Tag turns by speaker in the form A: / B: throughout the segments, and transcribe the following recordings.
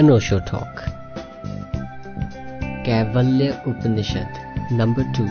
A: अनोशो talk. कैवल्य उपनिषद number two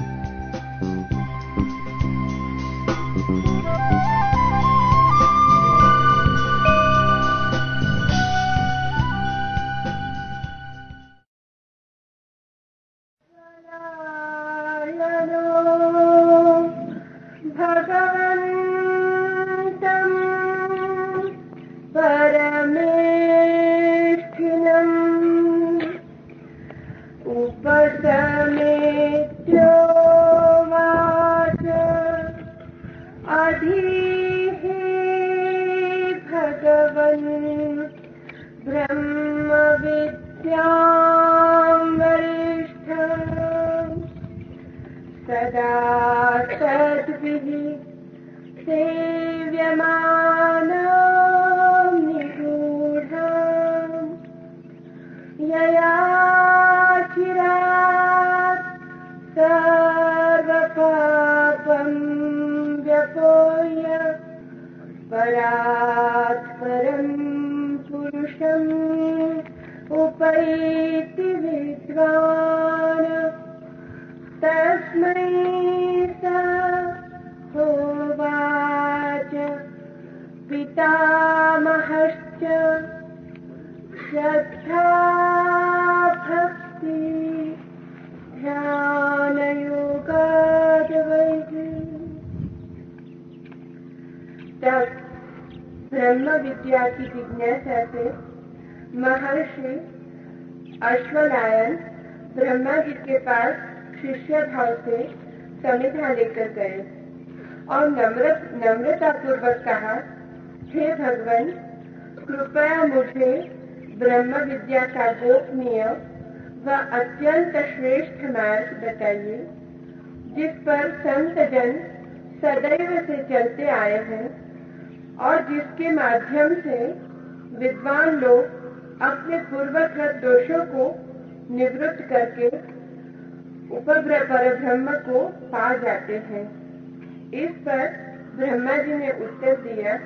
A: हे भगवान, कृपया मुझे ब्रह्म विद्या का गोपनीय व अत्यंत श्रेष्ठ मार्ग बताइए, जिस पर संत जन सदैव से चलते आए हैं और जिसके माध्यम से विद्वान लोग अपने पूर्वकृत दोषों को निवृत्त करके उपग्रह पर ब्रह्म को पा जाते हैं। इस पर ब्रह्मा जी ने उत्तर दिया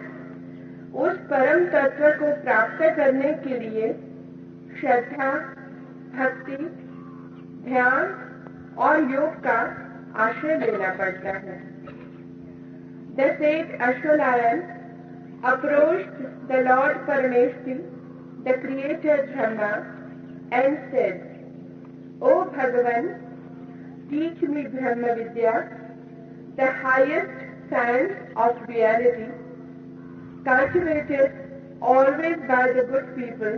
A: उस परम तत्व को प्राप्त करने के लिए श्रद्धा, भक्ति, ध्यान और योग का आश्रय लेना पड़ता है। The sage Ashwanarayan approach the lord Parameshwari the creator Brahma and said O Bhagwan teach me Brahma Vidya the highest science of reality cultivated always by the good people,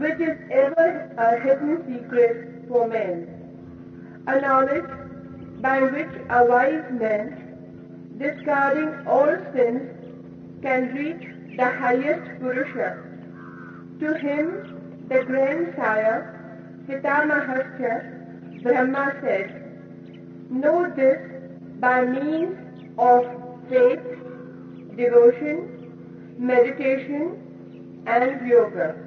A: which is ever a hidden secret for men, a knowledge by which a wise man, discarding all sins, can reach the highest Purusha. To him, the grandsire, Pitamahasya, Brahma said, Know this by means of faith, devotion, meditation, and yoga.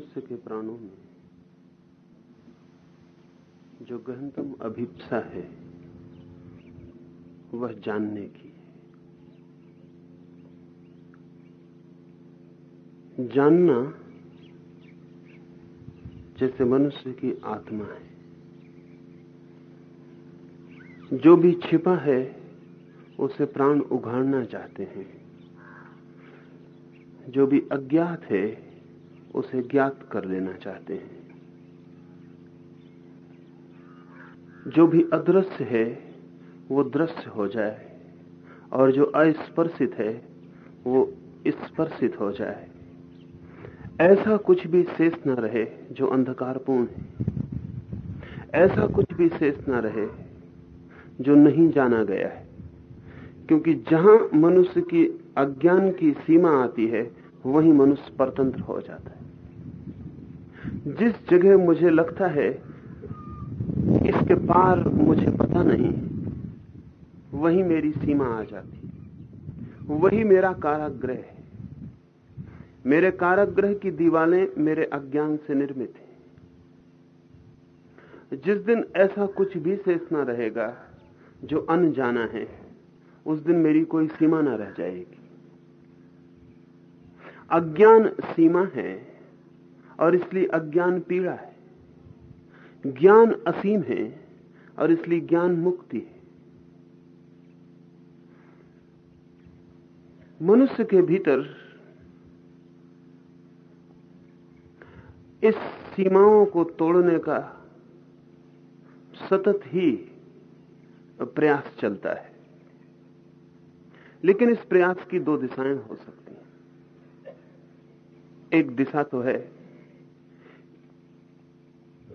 B: मनुष्य के प्राणों में जो गहनतम अभिप्सा है, वह जानने की जानना जैसे मनुष्य की आत्मा है। जो भी छिपा है, उसे प्राण उघाड़ना चाहते हैं। जो भी अज्ञात है उसे ज्ञात कर लेना चाहते हैं। जो भी अदृश्य है, वो दृश्य हो जाए, और जो अस्पर्शित है, वो स्पर्शित हो जाए। ऐसा कुछ भी शेष न रहे जो अंधकारपूर्ण है। ऐसा कुछ भी शेष न रहे जो नहीं जाना गया है। क्योंकि जहाँ मनुष्य की अज्ञान की सीमा आती है, वहीं मनुष्य परतंत्र हो जाता है। जिस जगह मुझे लगता है, इसके पार मुझे पता नहीं, वही मेरी सीमा आ जाती। वही मेरा काराग्रह है। मेरे काराग्रह की दीवारें मेरे अज्ञान से निर्मित हैं। जिस दिन ऐसा कुछ भी शेष न रहेगा, जो अनजाना है, उस दिन मेरी कोई सीमा न रह जाएगी। अज्ञान सीमा है और इसलिए अज्ञान पीड़ा है। ज्ञान असीम है और इसलिए ज्ञान मुक्ति है। मनुष्य के भीतर इस सीमाओं को तोड़ने का सतत ही प्रयास चलता है। लेकिन इस प्रयास की दो दिशाएँ हो सकती हैं। एक दिशा तो है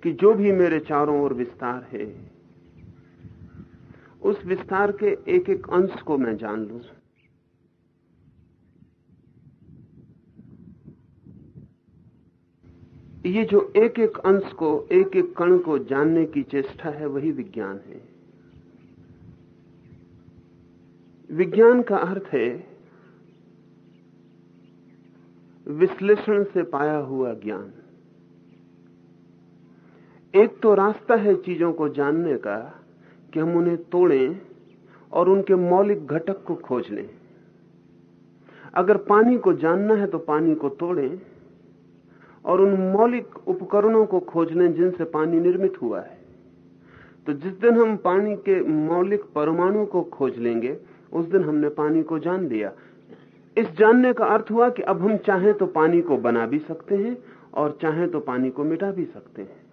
B: कि जो भी मेरे चारों ओर विस्तार है, उस विस्तार के एक एक अंश को मैं जान लू। ये जो एक एक अंश को एक एक कण को जानने की चेष्टा है, वही विज्ञान है। विज्ञान का अर्थ है, विश्लेषण से पाया हुआ ज्ञान। एक तो रास्ता है चीज़ों को जानने का कि हम उन्हें तोड़ें और उनके मौलिक घटक को खोज लें। अगर पानी को जानना है तो पानी को तोड़ें और उन मौलिक उपकरणों को खोज लें जिनसे पानी निर्मित हुआ है। तो जिस दिन हम पानी के मौलिक परमाणु को खोज लेंगे, उस दिन हमने पानी को जान लिया। इस जानने का अर्थ हुआ कि अब हम चाहें तो पानी को बना भी सकते हैं और चाहें तो पानी को मिटा भी सकते हैं।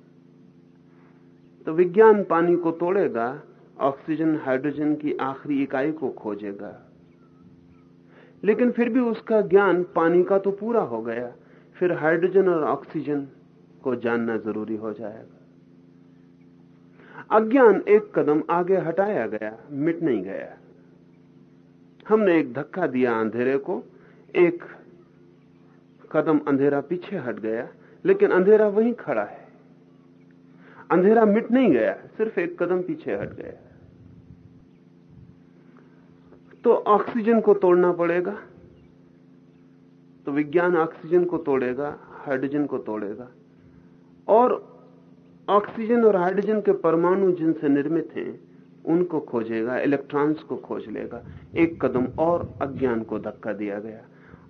B: तो विज्ञान पानी को तोड़ेगा, ऑक्सीजन, हाइड्रोजन की आखिरी इकाई को खोजेगा। लेकिन फिर भी उसका ज्ञान पानी का तो पूरा हो गया। फिर हाइड्रोजन और ऑक्सीजन को जानना ज़रूरी हो जाएगा। अज्ञान एक कदम आगे हटाया गया, मिट नहीं गया। हमने एक धक्का दिया अंधेरे को, एक कदम अंधेरा पीछे हट गया, लेकिन अंधेरा वहीं खड़ा है। अंधेरा मिट नहीं गया, सिर्फ़ एक कदम पीछे हट गया। तो ऑक्सीजन को तोड़ना पड़ेगा तो विज्ञान ऑक्सीजन को तोड़ेगा, हाइड्रोजन को तोड़ेगा, और ऑक्सीजन और हाइड्रोजन के परमाणु जिनसे निर्मित हैं, उनको खोजेगा, इलेक्ट्रॉन्स को खोज लेगा, एक कदम और अज्ञान को धक्का दिया गया।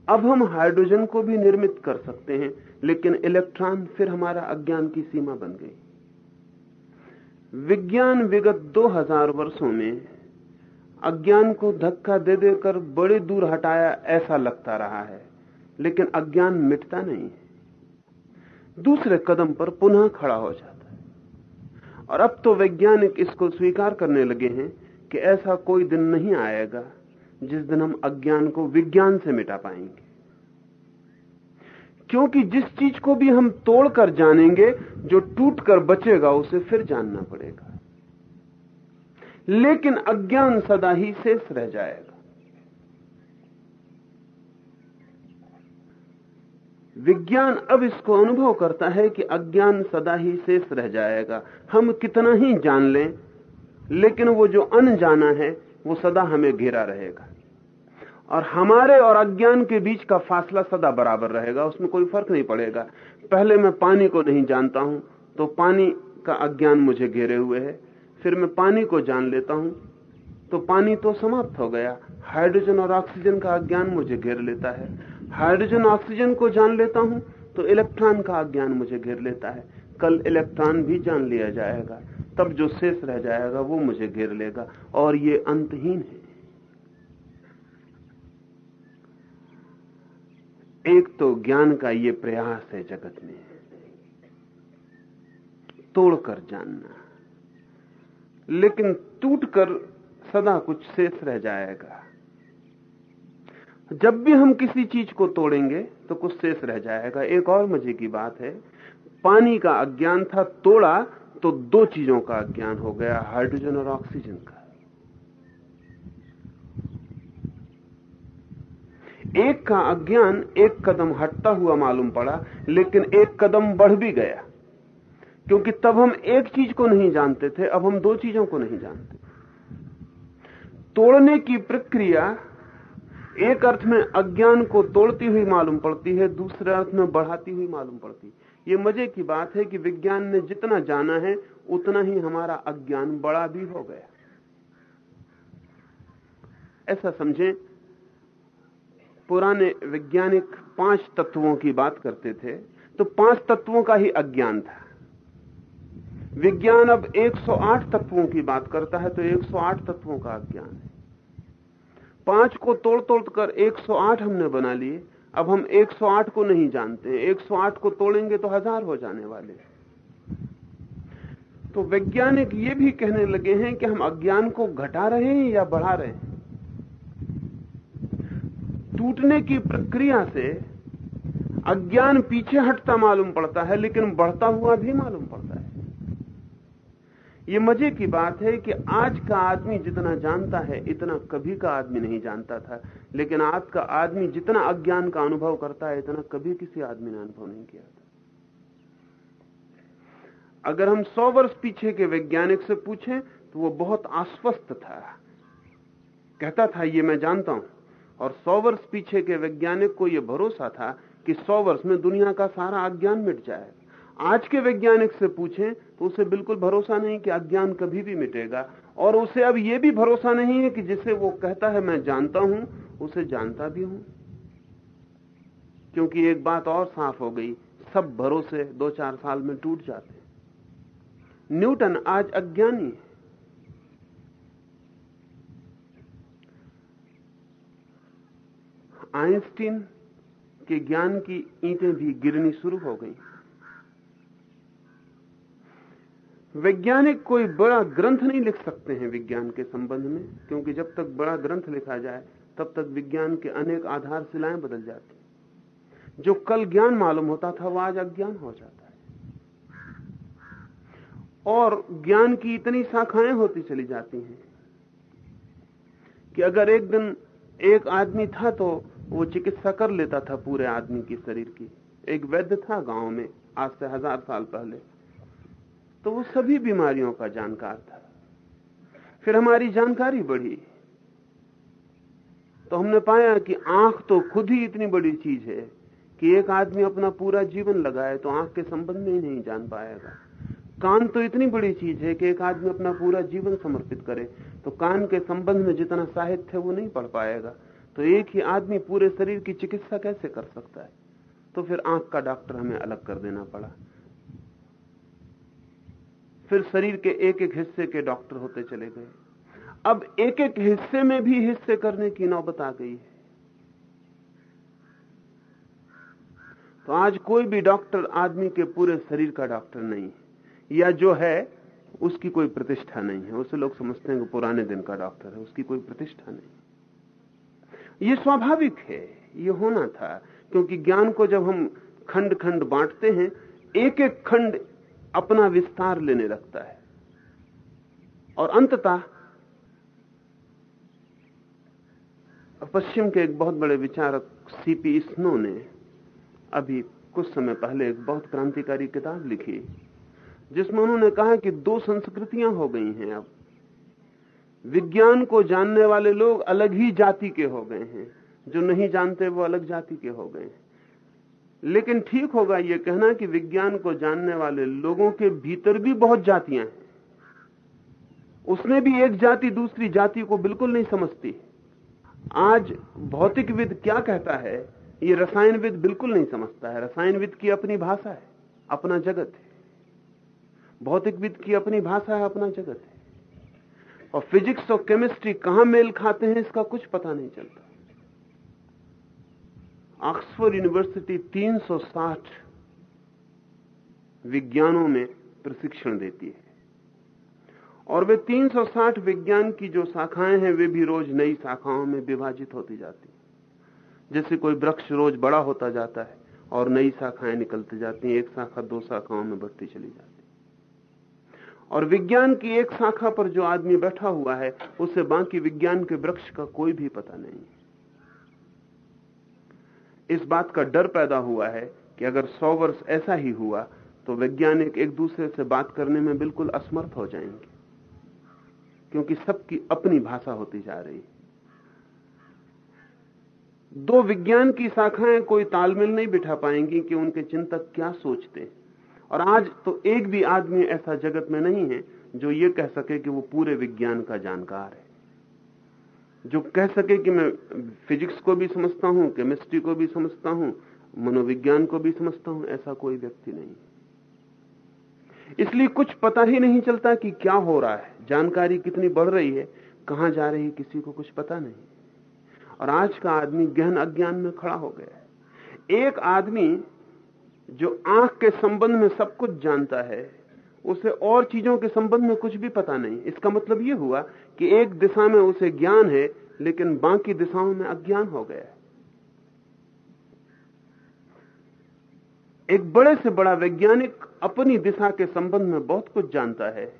B: अब हम हाइड्रोजन को भी निर्मित कर सकते हैं, लेकिन इलेक्ट्रॉन फिर हमारा अज्ञान की सीमा बन गई। विज्ञान विगत 2000 वर्षों में अज्ञान को धक्का दे देकर बड़े दूर हटाया ऐसा लगता रहा है, लेकिन अज्ञान मिटता नहीं दूसरे कदम पर पुनः खड़ा हो जाता है। और अब तो वैज्ञानिक इसको स्वीकार करने लगे हैं कि ऐसा कोई दिन नहीं आएगा जिस दिन हम अज्ञान को विज्ञान से मिटा पाएँगे। क्योंकि जिस चीज़ को भी हम तोड़कर जानेंगे, जो टूटकर बचेगा, उसे फिर जानना पड़ेगा। लेकिन अज्ञान सदा ही शेष रह जाएगा। विज्ञान अब इसको अनुभव करता है कि अज्ञान सदा ही शेष रह जाएगा। हम कितना ही जान लें, लेकिन वो जो अनजाना है, वो सदा हमें घेरा रहेगा। और हमारे और अज्ञान के बीच का फासला सदा बराबर रहेगा, उसमें कोई फ़र्क नहीं पड़ेगा। पहले मैं पानी को नहीं जानता हूँ तो पानी का अज्ञान मुझे घेरे हुए है। फिर मैं पानी को जान लेता हूँ तो पानी तो समाप्त हो गया। हाइड्रोजन और ऑक्सीजन का अज्ञान मुझे घेर लेता है। हाइड्रोजन ऑक्सीजन को जान लेता हूँ तो इलेक्ट्रॉन का अज्ञान मुझे घेर लेता है। कल इलेक्ट्रॉन भी जान लिया जाएगा, तब जो शेष रह जाएगा वो मुझे घेर लेगा, और ये अंतहीन है। एक तो ज्ञान का ये प्रयास है जगत में। तोड़कर जानना। लेकिन टूटकर सदा कुछ शेष रह जाएगा। जब भी हम किसी चीज़ को तोड़ेंगे तो कुछ शेष रह जाएगा। एक और मज़े की बात है, पानी का अज्ञान था तोड़ा तो दो चीज़ों का अज्ञान हो गया, हाइड्रोजन और ऑक्सीजन का। एक का अज्ञान एक कदम हटता हुआ मालूम पड़ा, लेकिन एक कदम बढ़ भी गया। क्योंकि तब हम एक चीज़ को नहीं जानते थे, अब हम दो चीज़ों को नहीं जानते। तोड़ने की प्रक्रिया एक अर्थ में अज्ञान को तोड़ती हुई मालूम पड़ती है, दूसरे अर्थ में बढ़ाती हुई मालूम पड़ती है। ये मज़े की बात है कि विज्ञान ने जितना जाना है, उतना ही हमारा अज्ञान बड़ा भी हो गया। ऐसा समझें पुराने वैज्ञानिक पाँच तत्वों की बात करते थे तो पाँच तत्वों का ही अज्ञान था। विज्ञान अब 108 तत्वों की बात करता है तो 108 तत्वों का अज्ञान है। पाँच को तोड़ तोड़ कर 108 हमने बना लिए, अब हम 108 को नहीं जानते। 108 को तोड़ेंगे तो हज़ार हो जाने वाले। तो वैज्ञानिक ये भी कहने लगे हैं कि हम अज्ञान को घटा रहे हैं या बढ़ा रहे हैं? टूटने की प्रक्रिया से अज्ञान पीछे हटता मालूम पड़ता है, लेकिन बढ़ता हुआ भी मालूम पड़ता है। ये मज़े की बात है कि आज का आदमी जितना जानता है, इतना कभी का आदमी नहीं जानता था, लेकिन आज का आदमी जितना अज्ञान का अनुभव करता है, इतना कभी किसी आदमी ने अनुभव नहीं किया था। अगर हम सौ वर्ष पीछे के वैज्ञानिक से पूछें तो वो बहुत आश्वस्त था। कहता था, ये मैं जानता हूँ। और सौ वर्ष पीछे के वैज्ञानिक को यह भरोसा था कि सौ वर्ष में दुनिया का सारा अज्ञान मिट जाएगा आज के वैज्ञानिक से पूछें तो उसे बिल्कुल भरोसा नहीं कि अज्ञान कभी भी मिटेगा। और उसे अब यह भी भरोसा नहीं है कि जिसे वो कहता है, मैं जानता हूँ, उसे जानता भी हूँ। क्योंकि एक बात और साफ़ हो गई, सब भरोसे दो चार साल में टूट जाते न्यूटन आज अज्ञानी है। आइंस्टीन के ज्ञान की ईंटें भी गिरनी शुरू हो गई। वैज्ञानिक कोई बड़ा ग्रंथ नहीं लिख सकते हैं विज्ञान के संबंध में, क्योंकि जब तक बड़ा ग्रंथ लिखा जाए, तब तक विज्ञान के अनेक आधारशिलाएँ बदल जाती जो कल ज्ञान मालूम होता था वह आज अज्ञान हो जाता है। और ज्ञान की इतनी शाखाएँ होती चली जाती हैं कि अगर एक दिन एक आदमी था तो वो चिकित्सा कर लेता था पूरे आदमी की शरीर की। एक वैद्य था गाँव में, आज से हज़ार साल पहले। तो वो सभी बीमारियों का जानकार था। फिर हमारी जानकारी बढ़ी। तो हमने पाया कि आँख तो खुद ही इतनी बड़ी चीज़ है कि एक आदमी अपना पूरा जीवन लगाए तो आँख के संबंध में ही नहीं जान पाएगा। कान तो इतनी बड़ी चीज़ है कि एक आदमी अपना पूरा जीवन समर्पित करे तो कान के संबंध में जितना साहित्य है वो नहीं पढ़ पाएगा। तो एक ही आदमी पूरे शरीर की चिकित्सा कैसे कर सकता है? तो फिर आँख का डॉक्टर हमें अलग कर देना पड़ा। फिर शरीर के एक एक हिस्से के डॉक्टर होते चले गए। अब एक एक हिस्से में भी हिस्से करने की नौबत आ गई है। तो आज कोई भी डॉक्टर आदमी के पूरे शरीर का डॉक्टर नहीं है। या जो है, उसकी कोई प्रतिष्ठा नहीं है। उसे लोग समझते हैं कि पुराने दिन का डॉक्टर है, उसकी कोई प्रतिष्ठा नहीं। ये स्वाभाविक है, ये होना था। क्योंकि ज्ञान को जब हम खंड खंड बांटते हैं एक एक खंड अपना विस्तार लेने लगता है। और अंततः पश्चिम के एक बहुत बड़े विचारक सीपी स्नो ने अभी कुछ समय पहले एक बहुत क्रांतिकारी किताब लिखी, जिसमें उन्होंने कहा कि दो संस्कृतियाँ हो गई हैं अब। विज्ञान को जानने वाले लोग अलग ही जाति के हो गए हैं। जो नहीं जानते, वो अलग जाति के हो गए हैं। लेकिन ठीक होगा यह कहना कि विज्ञान को जानने वाले लोगों के भीतर भी बहुत जातियाँ हैं। उसने भी एक जाति दूसरी जाति को बिल्कुल नहीं समझती। आज भौतिकविद क्या कहता है, ये रसायनविद बिल्कुल नहीं समझता है। रसायनविद की अपनी भाषा है, अपना जगत है। भौतिकविद की अपनी भाषा है, अपना जगत है। और फिजिक्स और केमिस्ट्री कहाँ मेल खाते हैं, इसका कुछ पता नहीं चलता। ऑक्सफोर्ड यूनिवर्सिटी 360 विज्ञानों में प्रशिक्षण देती है। और वे 360 विज्ञान की जो शाखाएँ हैं, वे भी रोज नई शाखाओं में विभाजित होती जाती जैसे कोई वृक्ष रोज बड़ा होता जाता है और नई शाखाएँ निकलती जाती हैं, एक शाखा दो शाखाओं में बढ़ती चली जाती और विज्ञान की एक शाखा पर जो आदमी बैठा हुआ है, उसे बाकी विज्ञान के वृक्ष का कोई भी पता नहीं। इस बात का डर पैदा हुआ है कि अगर सौ वर्ष ऐसा ही हुआ तो वैज्ञानिक एक दूसरे से बात करने में बिल्कुल असमर्थ हो जाएँगे, क्योंकि सबकी अपनी भाषा होती जा रही दो विज्ञान की शाखाएँ कोई तालमेल नहीं बिठा पाएँगी कि उनके चिंतक क्या सोचते और आज तो एक भी आदमी ऐसा जगत में नहीं है जो ये कह सके कि वो पूरे विज्ञान का जानकार है। जो कह सके कि मैं फिजिक्स को भी समझता हूँ, केमिस्ट्री को भी समझता हूँ, मनोविज्ञान को भी समझता हूँ, ऐसा कोई व्यक्ति नहीं इसलिए कुछ पता ही नहीं चलता कि क्या हो रहा है। जानकारी कितनी बढ़ रही है, कहाँ जा रही है, किसी को कुछ पता नहीं। और आज का आदमी गहन अज्ञान में खड़ा हो गया है। एक आदमी जो आँख के संबंध में सब कुछ जानता है, उसे और चीज़ों के संबंध में कुछ भी पता नहीं। इसका मतलब यह हुआ कि एक दिशा में उसे ज्ञान है, लेकिन बाकी दिशाओं में अज्ञान हो गया है। एक बड़े से बड़ा वैज्ञानिक अपनी दिशा के संबंध में बहुत कुछ जानता है,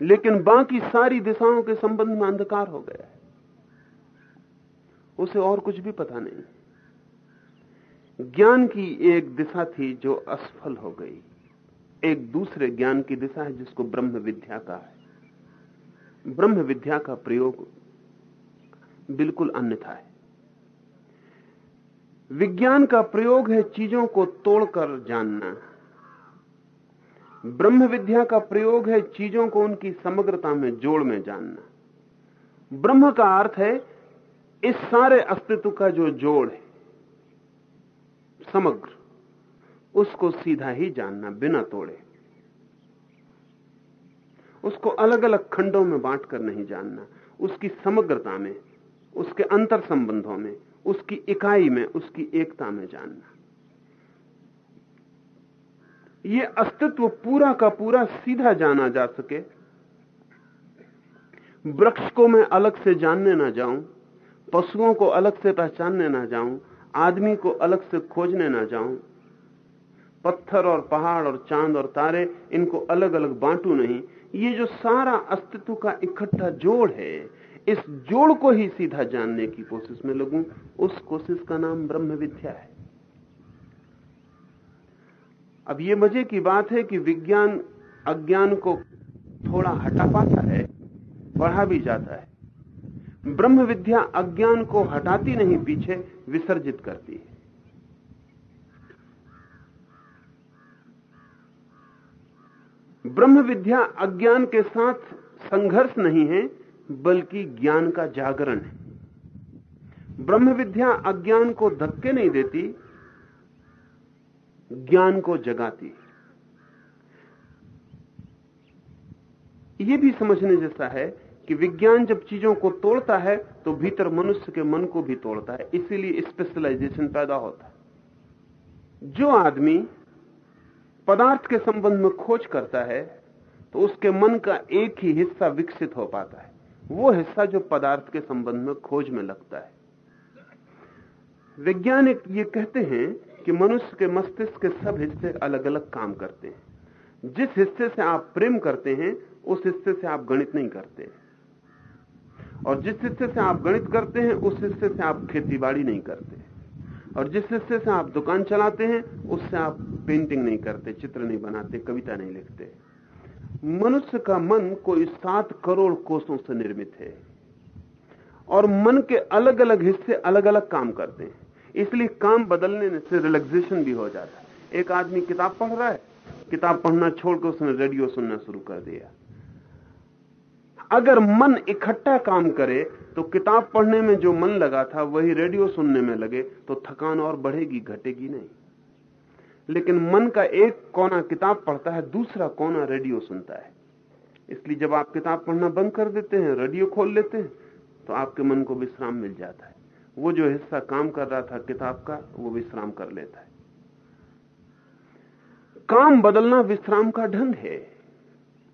B: लेकिन बाकी सारी दिशाओं के संबंध में अंधकार हो गया है। उसे और कुछ भी पता नहीं। ज्ञान की एक दिशा थी जो असफल हो गई। एक दूसरे ज्ञान की दिशा है जिसको ब्रह्म विद्या का है। ब्रह्म विद्या का प्रयोग बिल्कुल अन्यथा है। विज्ञान का प्रयोग है चीज़ों को तोड़कर जानना। ब्रह्म विद्या का प्रयोग है चीज़ों को उनकी समग्रता में, जोड़ में जानना। ब्रह्म का अर्थ है, इस सारे अस्तित्व का जो जोड़ है समग्र। उसको सीधा ही जानना, बिना तोड़े। उसको अलग अलग खंडों में बांटकर नहीं जानना। उसकी समग्रता में, उसके अंतर संबंधों में, उसकी इकाई में, उसकी एकता में जानना। यह अस्तित्व पूरा का पूरा सीधा जाना जा सके। वृक्ष को मैं अलग से जानने ना जाऊँ, पशुओं को अलग से पहचानने ना जाऊँ आदमी को अलग से खोजने ना जाऊँ। पत्थर और पहाड़ और चाँद और तारे, इनको अलग अलग बांटू नहीं। ये जो सारा अस्तित्व का इकट्ठा जोड़ है, इस जोड़ को ही सीधा जानने की कोशिश में लगूं। उस कोशिश का नाम ब्रह्म विद्या है। अब ये मज़े की बात है कि विज्ञान अज्ञान को थोड़ा हटा पाता है, बढ़ा भी जाता है। ब्रह्म विद्या अज्ञान को हटाती नहीं, पीछे विसर्जित करती है। ब्रह्म विद्या अज्ञान के साथ संघर्ष नहीं है, बल्कि ज्ञान का जागरण है। ब्रह्म विद्या अज्ञान को धक्के नहीं देती, ज्ञान को जगाती यह भी समझने जैसा है कि विज्ञान जब चीज़ों को तोड़ता है तो भीतर मनुष्य के मन को भी तोड़ता है। इसीलिए स्पेशलाइजेशन पैदा होता है। जो आदमी पदार्थ के संबंध में खोज करता है तो उसके मन का एक ही हिस्सा विकसित हो पाता है। वो हिस्सा जो पदार्थ के संबंध में खोज में लगता है। वैज्ञानिक ये कहते हैं कि मनुष्य के मस्तिष्क के सब हिस्से अलग अलग काम करते हैं। जिस हिस्से से आप प्रेम करते हैं, उस हिस्से से आप गणित नहीं करते हैं। और जिस हिस्से से आप गणित करते हैं, उस हिस्से से आप खेतीबाड़ी नहीं करते। और जिस हिस्से से आप दुकान चलाते हैं, उससे आप पेंटिंग नहीं करते, चित्र नहीं बनाते, कविता नहीं लिखते। मनुष्य का मन कोई सात करोड़ कोषों से निर्मित है। और मन के अलग अलग हिस्से अलग अलग काम करते हैं। इसलिए काम बदलने से रिलैक्सेशन भी हो जाता है। एक आदमी किताब पढ़ रहा है, किताब पढ़ना छोड़कर उसने रेडियो सुनना शुरू कर दिया। अगर मन इकट्ठा काम करे तो किताब पढ़ने में जो मन लगा था, वही रेडियो सुनने में लगे तो थकान और बढ़ेगी, घटेगी नहीं। लेकिन मन का एक कोना किताब पढ़ता है, दूसरा कोना रेडियो सुनता है। इसलिए जब आप किताब पढ़ना बंद कर देते हैं, रेडियो खोल लेते हैं तो आपके मन को विश्राम मिल जाता है। वो जो हिस्सा काम कर रहा था किताब का, वो विश्राम कर लेता है। काम बदलना विश्राम का ढंग है।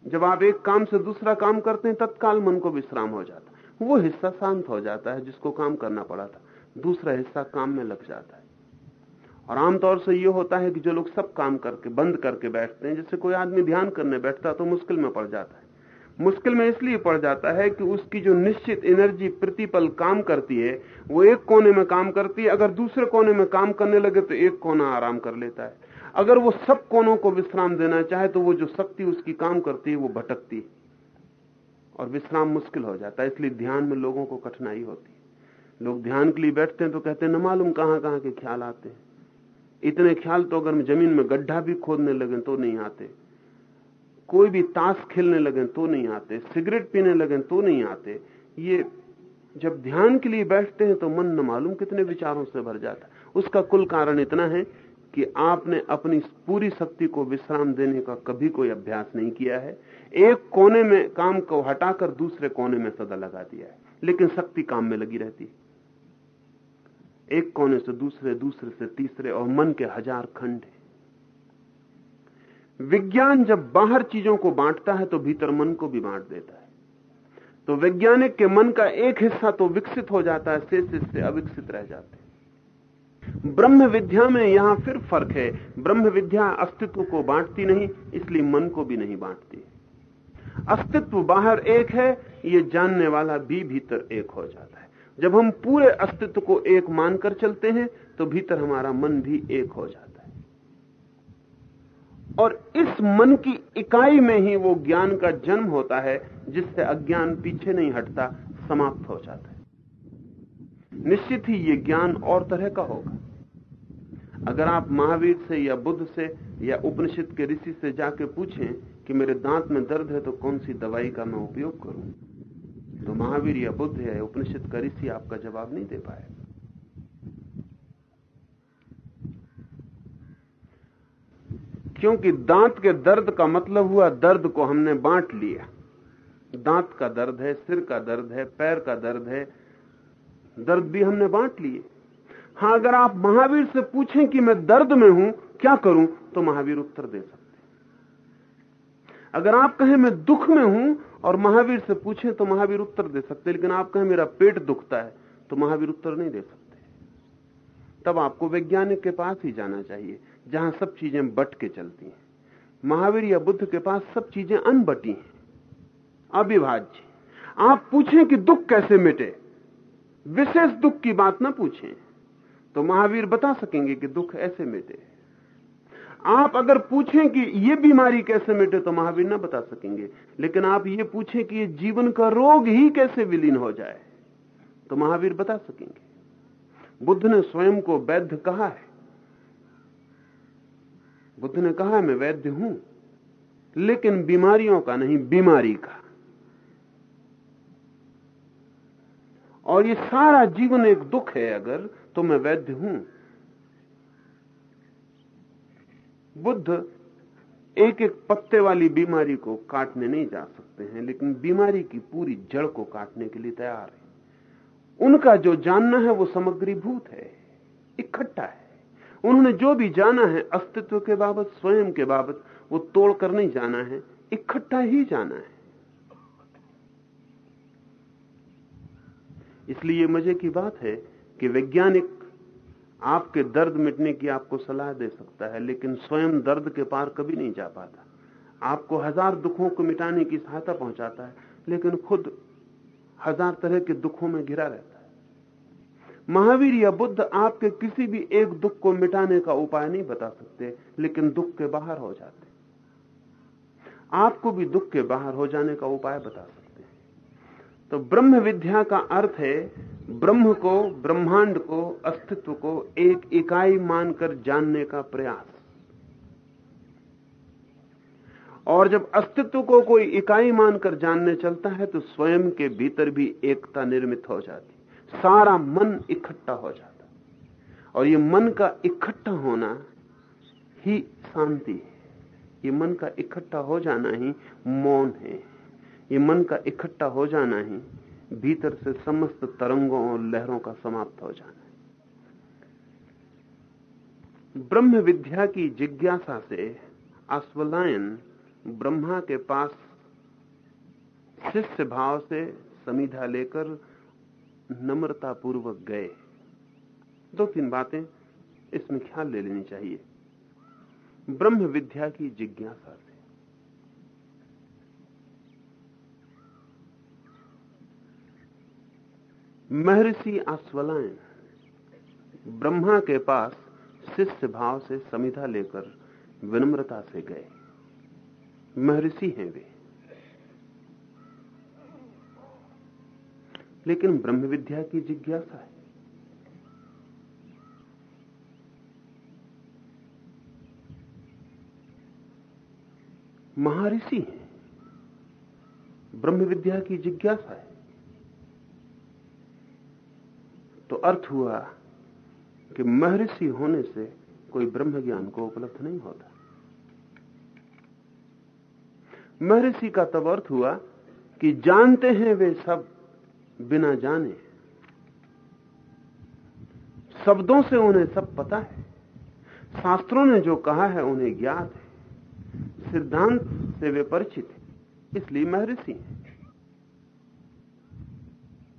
B: जब आप एक काम से दूसरा काम करते हैं, तत्काल मन को विश्राम हो जाता है। वो हिस्सा शांत हो जाता है जिसको काम करना पड़ा था। दूसरा हिस्सा काम में लग जाता है। और आमतौर से ये होता है कि जो लोग सब काम करके, बंद करके बैठते हैं, जैसे कोई आदमी ध्यान करने बैठता तो मुश्किल में पड़ जाता है। मुश्किल में इसलिए पड़ जाता है कि उसकी जो निश्चित एनर्जी, प्रतिपल काम करती है, वो एक कोने में काम करती है। अगर दूसरे कोने में काम करने लगे तो एक कोना आराम कर लेता है। अगर वो सब कोनों को विश्राम देना चाहे तो वो जो शक्ति उसकी काम करती है, वो भटकती है। और विश्राम मुश्किल हो जाता है, इसलिए ध्यान में लोगों को कठिनाई होती है। लोग ध्यान के लिए बैठते हैं तो कहते हैं, न मालूम कहाँ कहाँ के ख्याल आते हैं। इतने ख्याल तो अगर ज़मीन में गड्ढा भी खोदने लगे तो नहीं आते। कोई भी ताश खेलने लगे तो नहीं आते। सिगरेट पीने लगे तो नहीं आते। ये जब ध्यान के लिए बैठते हैं तो मन न मालूम कितने विचारों से भर जाता है। उसका कुल कारण इतना है कि आपने अपनी पूरी शक्ति को विश्राम देने का कभी कोई अभ्यास नहीं किया है। एक कोने में काम को हटाकर दूसरे कोने में सदा लगा दिया है, लेकिन शक्ति काम में लगी रहती है। एक कोने से दूसरे दूसरे से तीसरे और मन के हज़ार खंड है। विज्ञान जब बाहर चीज़ों को बांटता है तो भीतर मन को भी बांट देता है। तो वैज्ञानिक के मन का एक हिस्सा तो विकसित हो जाता है शेष हिस्से अविकसित रह जाते हैं। ब्रह्म विद्या में यहाँ फिर फ़र्क है। ब्रह्म विद्या अस्तित्व को बांटती नहीं, इसलिए मन को भी नहीं बांटती। अस्तित्व बाहर एक है, ये जानने वाला भी भीतर एक हो जाता है। जब हम पूरे अस्तित्व को एक मानकर चलते हैं तो भीतर हमारा मन भी एक हो जाता है। और इस मन की इकाई में ही वो ज्ञान का जन्म होता है, जिससे अज्ञान पीछे नहीं हटता, समाप्त हो जाता है। निश्चित ही ये ज्ञान और तरह का होगा। अगर आप महावीर से या बुद्ध से या उपनिषद के ऋषि से जाके पूछें कि मेरे दांत में दर्द है तो कौन सी दवाई का मैं उपयोग करूँ? तो महावीर या बुद्ध या उपनिषद का ऋषि आपका जवाब नहीं दे पाए। क्योंकि दांत के दर्द का मतलब हुआ दर्द को हमने बांट लिया। दांत का दर्द है, सिर का दर्द है, पैर का दर्द है, दर्द भी हमने बांट लिए। हाँ, अगर आप महावीर से पूछें कि मैं दर्द में हूँ, क्या करूँ तो महावीर उत्तर दे सकते अगर आप कहें मैं दुख में हूँ और महावीर से पूछें तो महावीर उत्तर दे सकते लेकिन आप कहें मेरा पेट दुखता है तो महावीर उत्तर नहीं दे सकते। तब आपको वैज्ञानिक के पास ही जाना चाहिए, जहाँ सब चीज़ें बट के चलती हैं। महावीर या बुद्ध के पास सब चीज़ें अनबटी हैं। अविभाज्य। आप पूछें कि दुख कैसे मिटे, विशेष दुख की बात ना पूछें। तो महावीर बता सकेंगे कि दुख ऐसे मिटे आप अगर पूछें कि ये बीमारी कैसे मिटे तो महावीर ना बता सकेंगे। लेकिन आप ये पूछें कि ये जीवन का रोग ही कैसे विलीन हो जाए तो महावीर बता सकेंगे। बुद्ध ने स्वयं को वैध कहा है। बुद्ध ने कहा है, मैं वैद्य हूँ लेकिन बीमारियों का नहीं बीमारी का। और ये सारा जीवन एक दुख है अगर तो मैं वैद्य हूँ। बुद्ध एक एक पत्ते वाली बीमारी को काटने नहीं जा सकते हैं, लेकिन बीमारी की पूरी जड़ को काटने के लिए तैयार है। उनका जो जानना है वो समग्रीभूत है, इकट्ठा है। उन्होंने जो भी जाना है, अस्तित्व के बाबत, स्वयं के बाबत, वो तोड़कर नहीं जाना है, इकट्ठा ही जाना है। इसलिए मज़े की बात है कि वैज्ञानिक आपके दर्द मिटने की आपको सलाह दे सकता है, लेकिन स्वयं दर्द के पार कभी नहीं जा पाता। आपको हज़ार दुखों को मिटाने की सहायता पहुंचाता है, लेकिन खुद हज़ार तरह के दुखों में घिरा रहता है। महावीर या बुद्ध आपके किसी भी एक दुख को मिटाने का उपाय नहीं बता सकते, लेकिन दुख के बाहर हो जाते। आपको भी दुख के बाहर हो जाने का उपाय बता तो ब्रह्म विद्या का अर्थ है, ब्रह्म को, ब्रह्मांड को, अस्तित्व को एक इकाई मानकर जानने का प्रयास। और जब अस्तित्व को कोई इकाई मानकर जानने चलता है तो स्वयं के भीतर भी एकता निर्मित हो जाती सारा मन इकट्ठा हो जाता और ये मन का इकट्ठा होना ही शांति है। ये मन का इकट्ठा हो जाना ही मौन है। ये मन का इकट्ठा हो जाना ही भीतर से समस्त तरंगों और लहरों का समाप्त हो जाना है। ब्रह्म विद्या की जिज्ञासा से अश्वलायन ब्रह्मा के पास शिष्य भाव से समीधा लेकर नम्रता पूर्वक गए। दो तीन बातें इसमें ख्याल ले लेनी चाहिए। ब्रह्म विद्या की जिज्ञासा से महर्षि आस्वलायन ब्रह्मा के पास शिष्य भाव से समिधा लेकर विनम्रता से गए। महर्षि हैं वे। लेकिन ब्रह्म विद्या की जिज्ञासा है। महर्षि है। ब्रह्म विद्या की जिज्ञासा है। तो अर्थ हुआ कि महर्षि होने से कोई ब्रह्म ज्ञान को उपलब्ध नहीं होता। महर्षि का तब अर्थ हुआ कि जानते हैं वे सब बिना जाने। शब्दों से उन्हें सब पता है। शास्त्रों ने जो कहा है उन्हें ज्ञात है। सिद्धांत से वे परिचित है, इसलिए महर्षि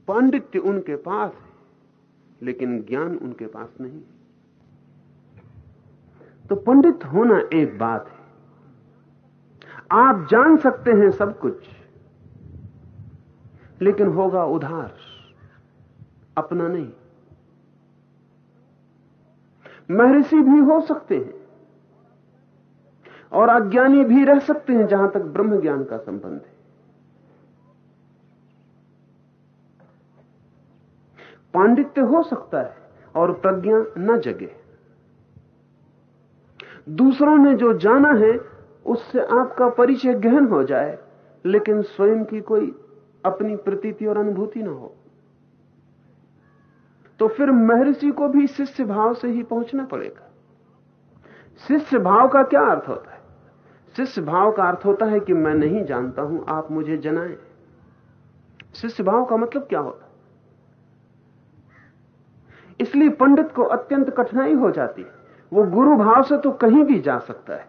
B: पांडित्य उनके पास है लेकिन ज्ञान उनके पास नहीं। तो पंडित होना एक बात है। आप जान सकते हैं सब कुछ, लेकिन होगा उधार, अपना नहीं। महर्षि भी हो सकते हैं, और अज्ञानी भी रह सकते हैं जहाँ तक ब्रह्म ज्ञान का संबंध है। पांडित्य हो सकता है और प्रज्ञा न जगे। दूसरों ने जो जाना है, उससे आपका परिचय गहन हो जाए, लेकिन स्वयं की कोई अपनी प्रतीति और अनुभूति ना हो। तो फिर महर्षि को भी शिष्य भाव से ही पहुँचना पड़ेगा। शिष्य भाव का क्या अर्थ होता है? शिष्य भाव का अर्थ होता है कि मैं नहीं जानता हूँ, आप मुझे जनाएँ। शिष्य भाव का मतलब क्या होता है? इसलिए पंडित को अत्यंत कठिनाई हो जाती है। वो गुरु भाव से तो कहीं भी जा सकता है।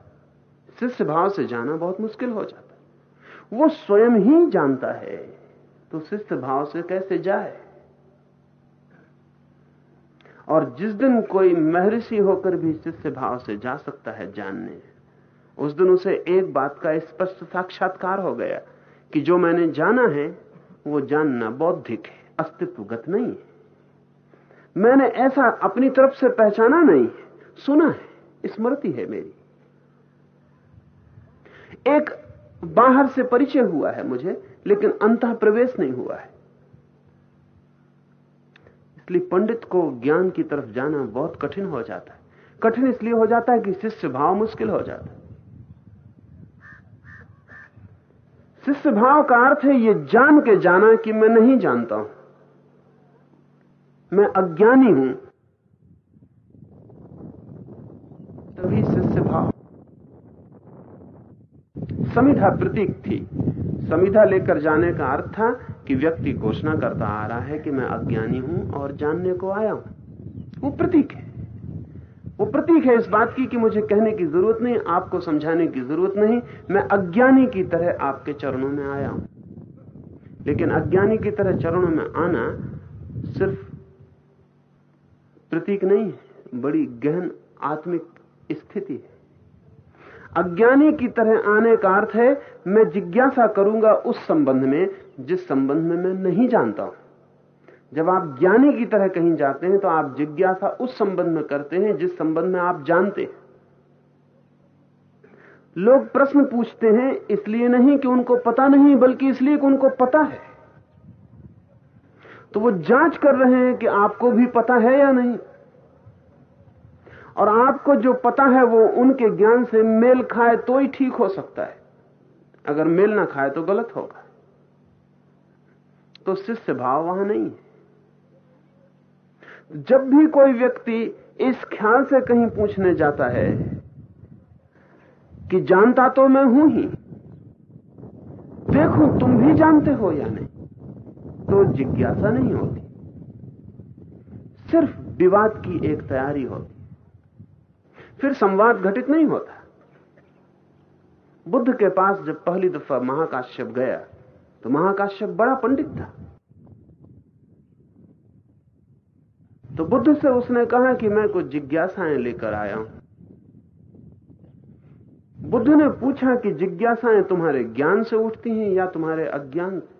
B: शिष्य भाव से जाना बहुत मुश्किल हो जाता है। वो स्वयं ही जानता है तो शिष्य भाव से कैसे जाए? और जिस दिन कोई महर्षि होकर भी शिष्य भाव से जा सकता है जानने, उस दिन उसे एक बात का स्पष्ट साक्षात्कार हो गया कि जो मैंने जाना है, वो जानना बौद्धिक है, अस्तित्वगत नहीं है। मैंने ऐसा अपनी तरफ़ से पहचाना नहीं सुना है, स्मृति है मेरी। एक बाहर से परिचय हुआ है मुझे, लेकिन अंत प्रवेश नहीं हुआ है। इसलिए पंडित को ज्ञान की तरफ़ जाना बहुत कठिन हो जाता है। कठिन इसलिए हो जाता है कि शिष्य भाव मुश्किल हो जाता है। शिष्य भाव का अर्थ है ये जान के जाना कि मैं नहीं जानता हूँ। मैं अज्ञानी हूँ। तभी शिष्य भाव समिधा प्रतीक थी। समिधा लेकर जाने का अर्थ था कि व्यक्ति घोषणा करता आ रहा है कि मैं अज्ञानी हूँ और जानने को आया हूँ। वो प्रतीक है। वो प्रतीक है इस बात की कि मुझे कहने की ज़रूरत नहीं, आपको समझाने की ज़रूरत नहीं। मैं अज्ञानी की तरह आपके चरणों में आया हूँ। लेकिन अज्ञानी की तरह चरणों में आना सिर्फ़ प्रतीक नहीं है बड़ी गहन आत्मिक स्थिति है। अज्ञानी की तरह आने का अर्थ है, मैं जिज्ञासा करूँगा उस संबंध में, जिस संबंध में मैं नहीं जानता हूँ। जब आप ज्ञानी की तरह कहीं जाते हैं तो आप जिज्ञासा उस संबंध में करते हैं, जिस संबंध में आप जानते हैं। लोग प्रश्न पूछते हैं, इसलिए नहीं कि उनको पता नहीं, बल्कि इसलिए कि उनको पता है। तो वो जाँच कर रहे हैं कि आपको भी पता है या नहीं। और आपको जो पता है वो उनके ज्ञान से मेल खाए तो ही ठीक हो सकता है। अगर मेल ना खाए तो गलत होगा। तो शिष्य भाव वहाँ नहीं है। जब भी कोई व्यक्ति इस ख्याल से कहीं पूछने जाता है कि जानता तो मैं हूँ ही, देखो तुम भी जानते हो या नहीं। तो जिज्ञासा नहीं होती। सिर्फ़ विवाद की एक तैयारी होती। फिर संवाद घटित नहीं होता। बुद्ध के पास जब पहली दफ़ा महाकाश्यप गया तो महाकाश्यप बड़ा पंडित था। तो बुद्ध से उसने कहा कि मैं कुछ जिज्ञासाएँ लेकर आया हूँ। बुद्ध ने पूछा कि जिज्ञासाएँ तुम्हारे ज्ञान से उठती हैं या तुम्हारे अज्ञान से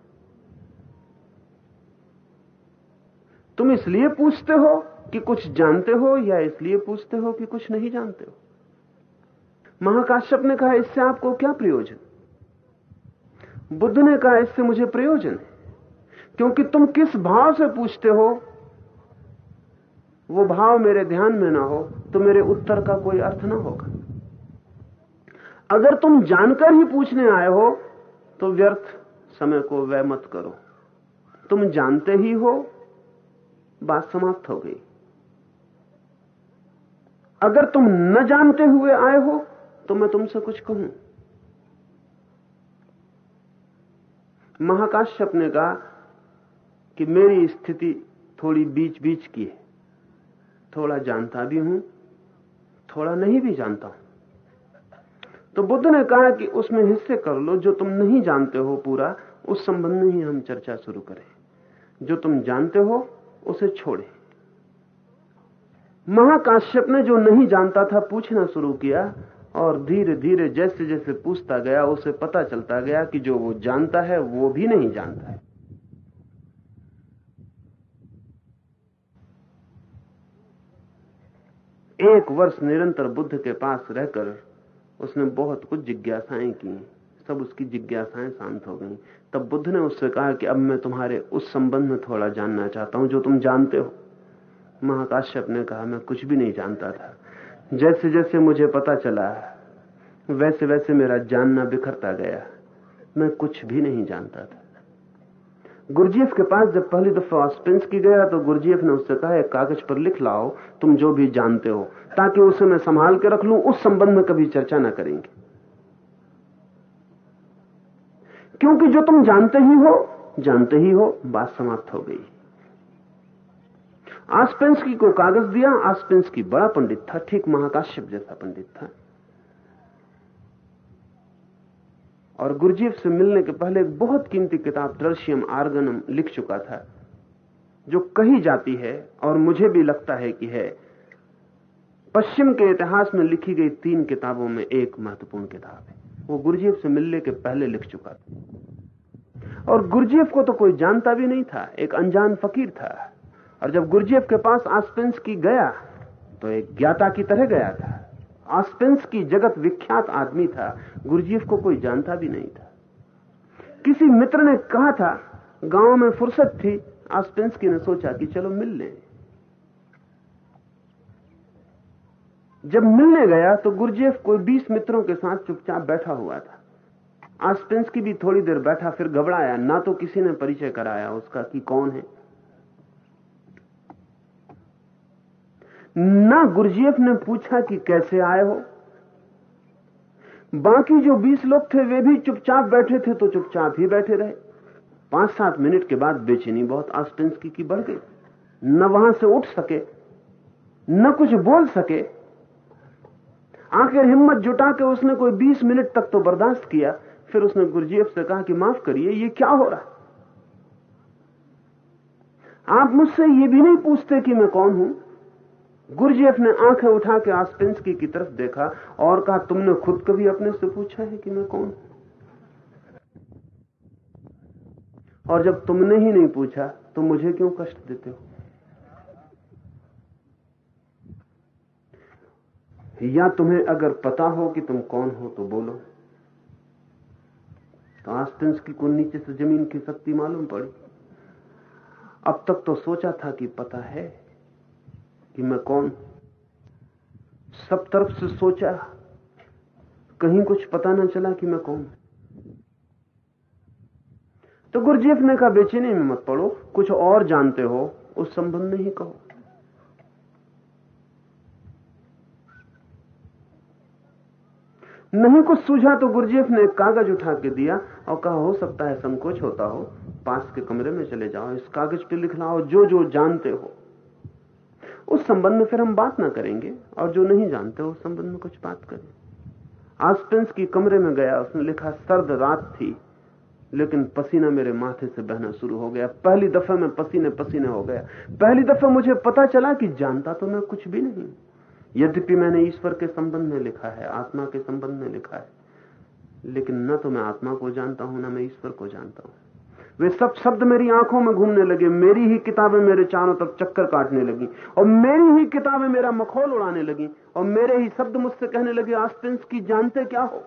B: तुम इसलिए पूछते हो कि कुछ जानते हो या इसलिए पूछते हो कि कुछ नहीं जानते हो? महाकाश्यप ने कहा, इससे आपको क्या प्रयोजन? बुद्ध ने कहा, इससे मुझे प्रयोजन है। क्योंकि तुम किस भाव से पूछते हो, वो भाव मेरे ध्यान में ना हो तो मेरे उत्तर का कोई अर्थ ना होगा। अगर तुम जानकर ही पूछने आए हो तो व्यर्थ समय को वह मत करो। तुम जानते ही हो बात समाप्त हो गई। अगर तुम न जानते हुए आए हो तो मैं तुमसे कुछ कहूँ। महाकाश्यप ने कहा कि मेरी स्थिति थोड़ी बीच बीच की है। थोड़ा जानता भी हूँ, थोड़ा नहीं भी जानता हूँ। तो बुद्ध ने कहा कि उसमें हिस्से कर लो, जो तुम नहीं जानते हो पूरा, उस संबंध में ही हम चर्चा शुरू करें। जो तुम जानते हो उसे छोड़े। महाकाश्यप ने जो नहीं जानता था, पूछना शुरू किया और धीरे धीरे जैसे जैसे पूछता गया, उसे पता चलता गया कि जो वो जानता है, वो भी नहीं जानता है। एक वर्ष निरंतर बुद्ध के पास रहकर उसने बहुत कुछ जिज्ञासाएँ की। सब उसकी जिज्ञासाएँ शांत हो गई। तब बुद्ध ने उससे कहा कि अब मैं तुम्हारे उस संबंध में थोड़ा जानना चाहता हूँ जो तुम जानते हो। महाकाश्यप ने कहा, मैं कुछ भी नहीं जानता था। जैसे जैसे मुझे पता चला, वैसे वैसे मेरा जानना बिखरता गया। मैं कुछ भी नहीं जानता था। गुरजीएफ के पास जब पहली दफ़ा ऑस्पेंस की गया तो गुरजीएफ ने उससे कहा, एक कागज़ पर लिख लाओ, तुम जो भी जानते हो, ताकि उसे मैं संभाल के रख लूँ, उस संबंध में कभी चर्चा ना करेंगे। क्योंकि जो तुम जानते ही हो, जानते ही हो, बात समाप्त हो गई। आसपेंसकी को कागज़ दिया आसपेंसकी बड़ा पंडित था, ठीक महाकाश्यप जैसा पंडित था। और गुरुजीव से मिलने के पहले एक बहुत कीमती किताब ट्रशियम आर्गनम लिख चुका था, जो कही जाती है और मुझे भी लगता है कि है। पश्चिम के इतिहास में लिखी गई तीन किताबों में एक महत्वपूर्ण किताब है। वो गुरुजीव से मिलने के पहले लिख चुका था। और गुरुजीव को तो कोई जानता भी नहीं था, एक अनजान फकीर था। और जब गुरुजीव के पास आसपेंस की गया तो एक ज्ञाता की तरह गया था। आसपेंस की जगत विख्यात आदमी था, गुरुजीव को कोई जानता भी नहीं था। किसी मित्र ने कहा था, गाँव में फुर्सत थी। आसपेंसकी ने सोचा कि चलो मिल लें। जब मिलने गया तो गुरुजेफ कोई बीस मित्रों के साथ चुपचाप बैठा हुआ था। आसपेंस की भी थोड़ी देर बैठा फिर घबराया। ना तो किसी ने परिचय कराया उसका कि कौन है। ना गुरजीएफ ने पूछा कि कैसे आए हो। बाकी जो बीस लोग थे वे भी चुपचाप बैठे थे तो चुपचाप ही बैठे रहे। पाँच सात मिनट के बाद बेचैनी बहुत आसपेंस की, की बढ़ गई। न वहाँ से उठ सके न कुछ बोल सके आखिर हिम्मत जुटा के उसने कोई बीस मिनट तक तो बर्दाश्त किया, फिर उसने गुरजीएफ से कहा कि माफ़ करिए, ये क्या हो रहा? आप मुझसे ये भी नहीं पूछते कि मैं कौन हूँ? गुरजेफ ने आँखें उठा के आसपेंसकी की तरफ़ देखा और कहा, तुमने खुद कभी अपने से पूछा है कि मैं कौन और जब तुमने ही नहीं पूछा तो मुझे क्यों कष्ट देते हो? या तुम्हें अगर पता हो कि तुम कौन हो तो बोलो। तो की को नीचे से ज़मीन की शक्ति मालूम पड़ी। अब तक तो सोचा था कि पता है कि मैं कौन सब तरफ़ से सोचा, कहीं कुछ पता ना चला कि मैं कौन तो गुरजेफ ने कहा, बेचैनी में मत पड़ो, कुछ और जानते हो, उस संबंध में ही कहो। नहीं कुछ सूझा तो गुरजेफ ने कागज़ उठा के दिया और कहा, हो सकता है संकोच होता हो। पास के कमरे में चले जाओ, इस कागज़ पे लिख लाओ, जो जो जानते हो। उस संबंध में फिर हम बात ना करेंगे और जो नहीं जानते उस संबंध में कुछ बात करें। आसपेंस की कमरे में गया, उसने लिखा, सर्द रात थी, लेकिन पसीना मेरे माथे से बहना शुरू हो गया। पहली दफे में पसीने पसीने हो गया। पहली दफे मुझे पता चला कि जानता तो मैं कुछ भी नहीं यद्यपि मैंने ईश्वर के संबंध में लिखा है, आत्मा के संबंध में लिखा है, लेकिन न तो मैं आत्मा को जानता हूँ, ना मैं ईश्वर को जानता हूँ। वे सब शब्द मेरी आँखों में घूमने लगे, मेरी ही किताबें मेरे चारों तरफ़ चक्कर काटने लगी, और मेरी ही किताबें मेरा मखौल उड़ाने लगी, और मेरे ही शब्द मुझसे कहने लगे आस्पेंस की जानते क्या हो?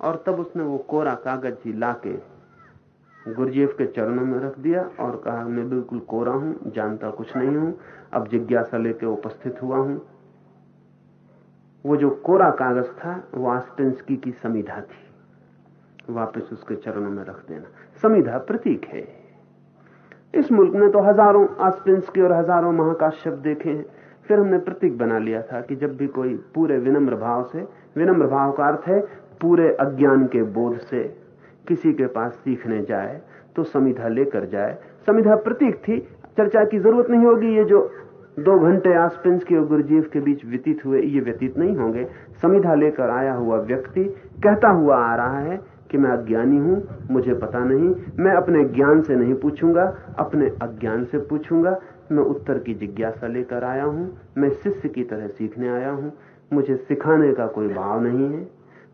B: और तब उसने वो कोरा कागज़ ही लाके गुरुजीफ के चरणों में रख दिया और कहा, मैं बिल्कुल कोरा हूँ, जानता कुछ नहीं हूँ, अब जिज्ञासा लेके उपस्थित हुआ हूँ। वो जो कोरा कागज़ था, वो आस्पेंसकी की समिधा थी। वापस उसके चरणों में रख देना। समिधा प्रतीक है। इस मुल्क ने तो हज़ारों आस्पेंसकी और हज़ारों महाकाश शब्द देखे हैं। फिर हमने प्रतीक बना लिया था कि जब भी कोई पूरे विनम्र भाव से, विनम्र भाव का अर्थ है, पूरे अज्ञान के बोध से किसी के पास सीखने जाए तो समिधा लेकर जाए। समिधा प्रतीक थी। चर्चा की ज़रूरत नहीं होगी। ये जो दो घंटे आसपेंस के और गुरुजीव के बीच व्यतीत हुए, ये व्यतीत नहीं होंगे। समिधा लेकर आया हुआ व्यक्ति कहता हुआ आ रहा है कि मैं अज्ञानी हूँ, मुझे पता नहीं। मैं अपने ज्ञान से नहीं पूछूँगा, अपने अज्ञान से पूछूँगा। मैं उत्तर की जिज्ञासा लेकर आया हूँ। मैं शिष्य की तरह सीखने आया हूँ। मुझे सिखाने का कोई भाव नहीं है।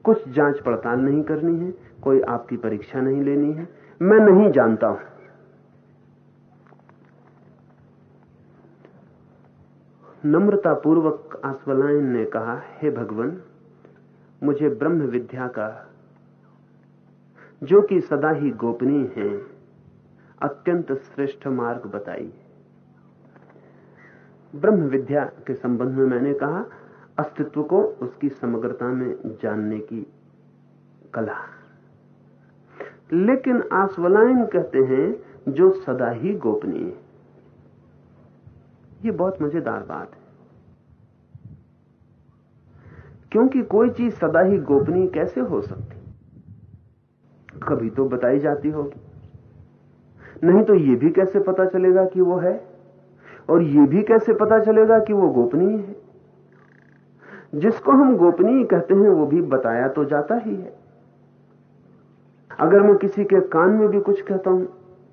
B: कुछ जाँच पड़ताल नहीं करनी है। कोई आपकी परीक्षा नहीं लेनी है। मैं नहीं जानता हूँ। नम्रता पूर्वक आसवलायन ने कहा, हे भगवान, मुझे ब्रह्म विद्या का, जो कि सदा ही गोपनीय है, अत्यंत श्रेष्ठ मार्ग बताई ब्रह्म विद्या के संबंध में मैंने कहा, अस्तित्व को उसकी समग्रता में जानने की कला। लेकिन आसवलायन कहते हैं जो सदा ही गोपनीय है। ये बहुत मज़ेदार बात है। क्योंकि कोई चीज़ सदा ही गोपनीय कैसे हो सकती? कभी तो बताई जाती होगी। नहीं तो ये भी कैसे पता चलेगा कि वो है? और ये भी कैसे पता चलेगा कि वो गोपनीय है? जिसको हम गोपनीय कहते हैं, वो भी बताया तो जाता ही है। अगर मैं किसी के कान में भी कुछ कहता हूँ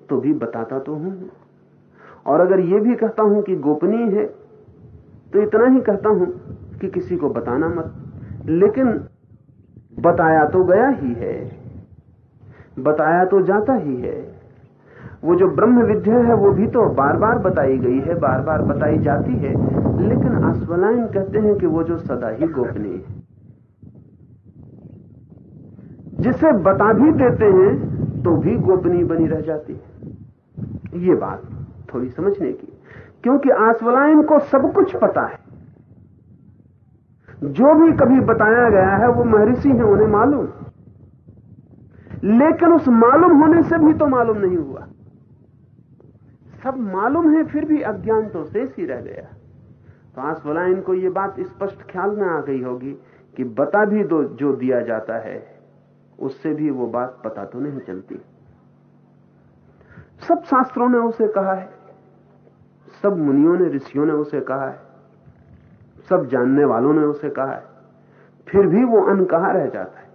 B: तो भी बताता तो हूँ। और अगर ये भी कहता हूँ कि गोपनीय है तो इतना ही कहता हूँ कि किसी को बताना मत। लेकिन बताया तो गया ही है। बताया तो जाता ही है। वो जो ब्रह्म विद्या है, वो भी तो बार बार बताई गई है बार बार बताई जाती है। लेकिन आस्वलाइन कहते हैं कि वो जो सदा ही गोपनीय है। जिसे बता भी देते हैं तो भी गोपनीय बनी रह जाती है। ये बात थोड़ी समझने की, क्योंकि आसवलाइन को सब कुछ पता है। जो भी कभी बताया गया है, वो महर्षि है, उन्हें मालूम। लेकिन उस मालूम होने से भी तो मालूम नहीं हुआ। सब मालूम है, फिर भी अज्ञान तो शेष ही रह गया। तो आसवलाइन को ये बात स्पष्ट ख्याल में आ गई होगी कि बता भी दो, जो दिया जाता है। उससे भी वो बात पता तो नहीं चलती। सब शास्त्रों ने उसे कहा है। सब मुनियों ने, ऋषियों ने उसे कहा है। सब जानने वालों ने उसे कहा है। फिर भी वो अन कहा रह जाता है।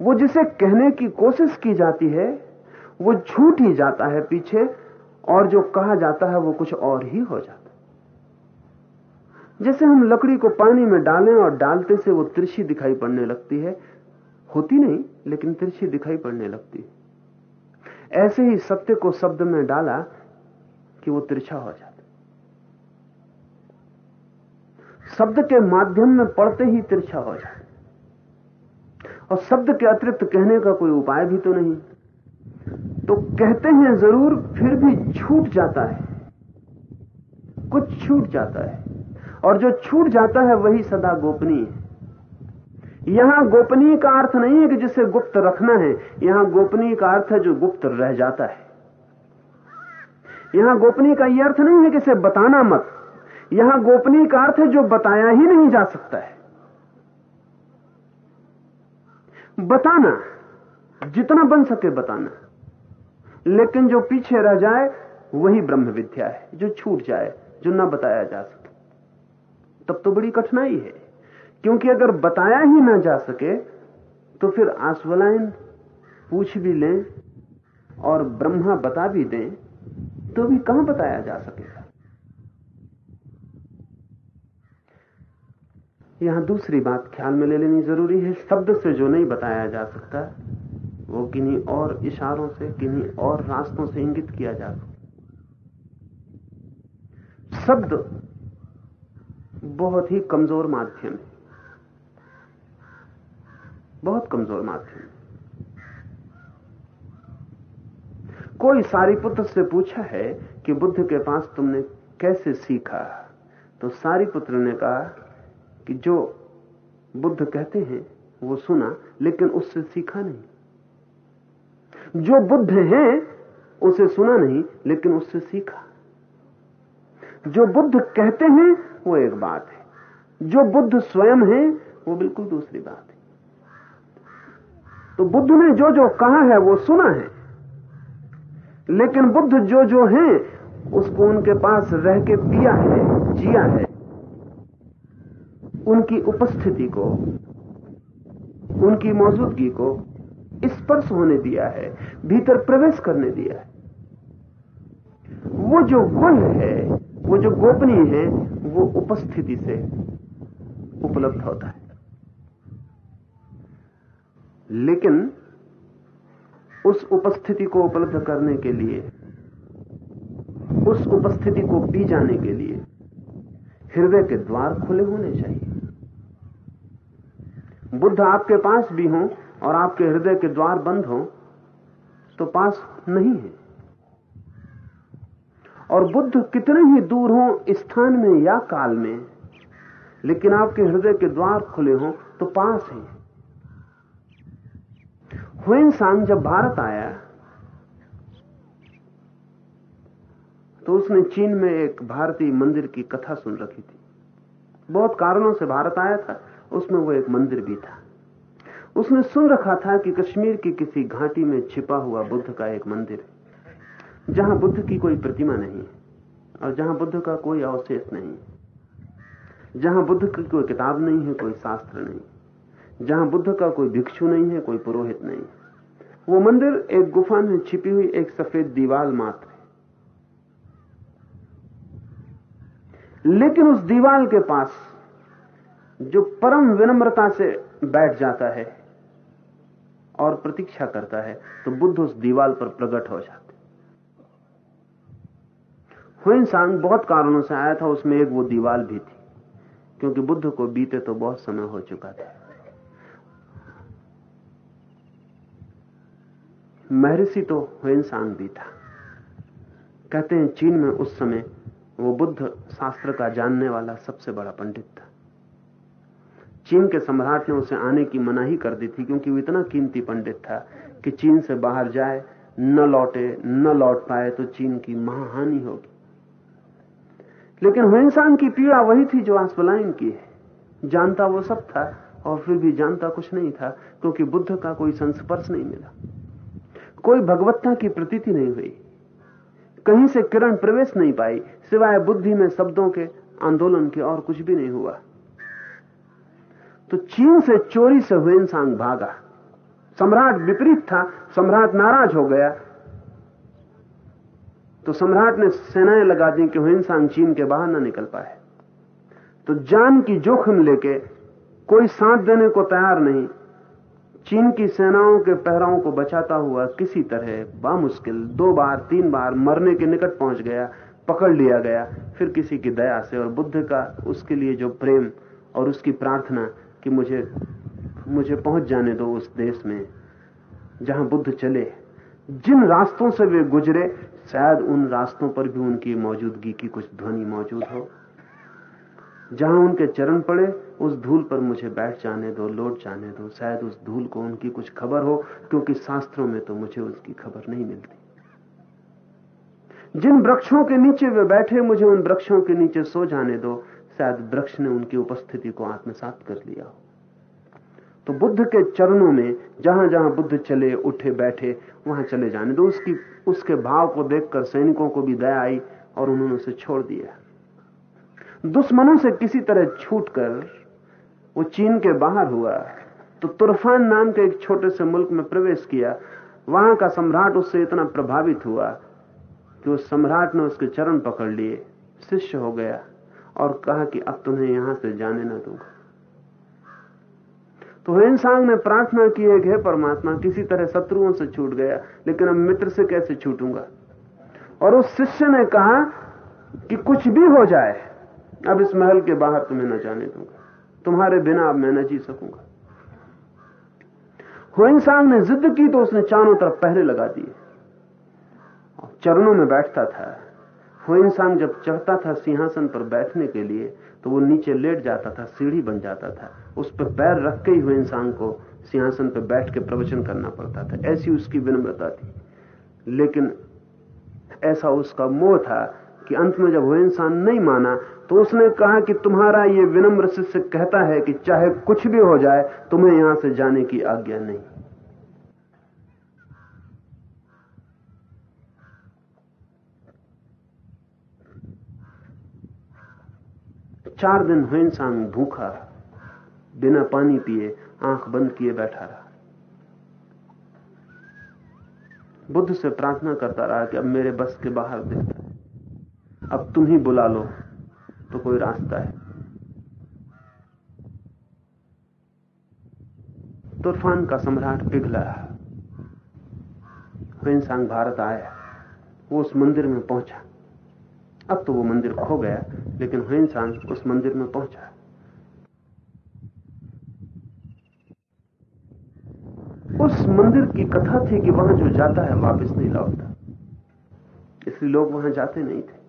B: वो जिसे कहने की कोशिश की जाती है, वो छूट ही जाता है पीछे, और जो कहा जाता है वो कुछ और ही हो जाता है। जैसे हम लकड़ी को पानी में डालें और डालते से वो तिरछी दिखाई पड़ने लगती है होती नहीं, लेकिन तिरछी दिखाई पड़ने लगती। ऐसे ही सत्य को शब्द में डाला कि वो तिरछा हो जाता। शब्द के माध्यम में पढ़ते ही तिरछा हो जाता। और शब्द के अतिरिक्त कहने का कोई उपाय भी तो नहीं। तो कहते हैं ज़रूर, फिर भी छूट जाता है। कुछ छूट जाता है। और जो छूट जाता है, वही सदा गोपनीय है। यहाँ गोपनीय का अर्थ नहीं है कि जिसे गुप्त रखना है, यहाँ गोपनीय का अर्थ है जो गुप्त रह जाता है। यहाँ गोपनीय का यह अर्थ नहीं है कि इसे बताना मत, यहाँ गोपनीय का अर्थ है जो बताया ही नहीं जा सकता है। बताना, जितना बन सके बताना, लेकिन जो पीछे रह जाए, वही ब्रह्म विद्या है, जो छूट जाए, जो ना बताया जा सके। तब तो बड़ी कठिनाई है। क्योंकि अगर बताया ही ना जा सके तो फिर आसवलाइन पूछ भी लें और ब्रह्मा बता भी दें तो भी कहाँ बताया जा सकेगा? यहाँ दूसरी बात ख्याल में ले लेनी ज़रूरी है। शब्द से जो नहीं बताया जा सकता, वो किन्हीं और इशारों से, किन्हीं और रास्तों से इंगित किया जा सकता शब्द बहुत ही कमज़ोर माध्यम है। बहुत कमज़ोर माध्यम कोई सारी पुत्र से पूछा है कि बुद्ध के पास तुमने कैसे सीखा? तो सारी पुत्र ने कहा कि जो बुद्ध कहते हैं, वो सुना, लेकिन उससे सीखा नहीं। जो बुद्ध है, उसे सुना नहीं, लेकिन उससे सीखा। जो बुद्ध कहते हैं, वो एक बात है। जो बुद्ध स्वयं है, वो बिल्कुल दूसरी बात तो बुद्ध ने जो जो कहा है वो सुना है। लेकिन बुद्ध जो जो है, उसको उनके पास रह के पिया है, जिया है। उनकी उपस्थिति को, उनकी मौजूदगी को स्पर्श होने दिया है, भीतर प्रवेश करने दिया है। वो जो गुण है, वो जो गोपनीय है, वो उपस्थिति से उपलब्ध होता है। लेकिन उस उपस्थिति को उपलब्ध करने के लिए, उस उपस्थिति को पी जाने के लिए हृदय के द्वार खुले होने चाहिए। बुद्ध आपके पास भी हो और आपके हृदय के द्वार बंद हो तो पास नहीं है। और बुद्ध कितने ही दूर हो स्थान में या काल में, लेकिन आपके हृदय के द्वार खुले हो तो पास है। हुएन सांग जब भारत आया तो उसने चीन में एक भारतीय मंदिर की कथा सुन रखी थी। बहुत कारणों से भारत आया था, उसमें वो एक मंदिर भी था। उसने सुन रखा था कि कश्मीर की किसी घाटी में छिपा हुआ बुद्ध का एक मंदिर है, जहाँ बुद्ध की कोई प्रतिमा नहीं है, और जहाँ बुद्ध का कोई अवशेष नहीं जहाँ बुद्ध की कोई किताब नहीं है, कोई शास्त्र नहीं जहाँ बुद्ध का कोई भिक्षु नहीं है, कोई पुरोहित नहीं वो मंदिर एक गुफा में छिपी हुई एक सफ़ेद दीवाल मात्र है। लेकिन उस दीवाल के पास जो परम विनम्रता से बैठ जाता है और प्रतीक्षा करता है तो बुद्ध उस दीवाल पर प्रकट हो जाते हुइन सांग बहुत कारणों से आया था, उसमें एक वो दीवाल भी थी, क्योंकि बुद्ध को बीते तो बहुत समय हो चुका था। महर्षि तो सांग भी था। कहते हैं चीन में उस समय वो बुद्ध शास्त्र का जानने वाला सबसे बड़ा पंडित था। चीन के सम्राट ने उसे आने की मनाही कर दी थी क्योंकि वो इतना कीमती पंडित था कि चीन से बाहर जाए, न लौटे, न लौट पाए तो चीन की महाहानि होगी। लेकिन हुइनसांग की पीड़ा वही थी जो आसपलाइन की है। जानता वो सब था और फिर भी जानता कुछ नहीं था क्योंकि बुद्ध का कोई संस्पर्श नहीं मिला। कोई भगवत्ता की प्रतीति नहीं हुई। कहीं से किरण प्रवेश नहीं पाई, सिवाय बुद्धि में शब्दों के आंदोलन के और कुछ भी नहीं हुआ। तो चीन से चोरी से हुए इंसान भागा। सम्राट विपरीत था, सम्राट नाराज़ हो गया। तो सम्राट ने सेनाएँ लगा दी कि हुइनसांग चीन के बाहर ना निकल पाए। तो जान की जोखिम लेके कोई साथ देने को तैयार नहीं चीन की सेनाओं के पहराओं को बचाता हुआ किसी तरह बामुश्किल दो बार, तीन बार मरने के निकट पहुँच गया, पकड़ लिया गया। फिर किसी की दया से और बुद्ध का उसके लिए जो प्रेम और उसकी प्रार्थना कि मुझे मुझे पहुँच जाने दो उस देश में, जहाँ बुद्ध चले। जिन रास्तों से वे गुजरे, शायद उन रास्तों पर भी उनकी मौजूदगी की कुछ ध्वनि मौजूद हो। जहाँ उनके चरण पड़े, उस धूल पर मुझे बैठ जाने दो, लौट जाने दो। शायद उस धूल को उनकी कुछ खबर हो, क्योंकि शास्त्रों में तो मुझे उसकी खबर नहीं मिलती। जिन वृक्षों के नीचे वे बैठे, मुझे उन वृक्षों के नीचे सो जाने दो। शायद वृक्ष ने उनकी उपस्थिति को आत्मसात कर लिया हो। तो बुद्ध के चरणों में जहाँ जहाँ बुद्ध चले, उठे, बैठे, वहाँ चले जाने दो। उसकी, उसके भाव को देखकर सैनिकों को भी दया आई और उन्होंने उसे छोड़ दिया। दुश्मनों से किसी तरह छूटकर वो चीन के बाहर हुआ। तो तुरफान नाम के एक छोटे से मुल्क में प्रवेश किया। वहाँ का सम्राट उससे इतना प्रभावित हुआ कि उस सम्राट ने उसके चरण पकड़ लिए, शिष्य हो गया और कहा कि अब तुम्हें यहाँ से जाने ना दूँगा। तो हिंसांग ने प्रार्थना की है, परमात्मा किसी तरह शत्रुओं से छूट गया, लेकिन अब मित्र से कैसे छूटूँगा? और उस शिष्य ने कहा कि कुछ भी हो जाए अब इस महल के बाहर तुम्हें न जाने दूँगा। तुम्हारे बिना अब मैं न जी सकूँगा। हुइंसांग ने जिद की तो उसने चारों तरफ़ पहरे लगा दिए। चरणों में बैठता था। हुइंसांग जब चढ़ता था सिंहासन पर बैठने के लिए तो वो नीचे लेट जाता था, सीढ़ी बन जाता था। उस पर पैर रख के ही हुए इंसान को सिंहासन पर बैठ के प्रवचन करना पड़ता था। ऐसी उसकी विनम्रता थी। लेकिन ऐसा उसका मोह था कि अंत में जब वो इंसान नहीं माना तो उसने कहा कि तुम्हारा ये विनम्र शिष्य कहता है कि चाहे कुछ भी हो जाए, तुम्हें यहाँ से जाने की आज्ञा नहीं। चार दिन हुए इंसान भूखा, बिना पानी पिए, आँख बंद किए बैठा रहा। बुद्ध से प्रार्थना करता रहा कि अब मेरे बस के बाहर दिखता। अब तुम ही बुला लो तो कोई रास्ता है। तूफ़ान का सम्राट पिघला। इंसान भारत आया, वो उस मंदिर में पहुँचा। अब तो वो मंदिर खो गया, लेकिन इंसान उस मंदिर में पहुँचा। उस मंदिर की कथा थी कि वहाँ जो जाता है, वापस नहीं लौटता। इसलिए लोग वहाँ जाते नहीं थे।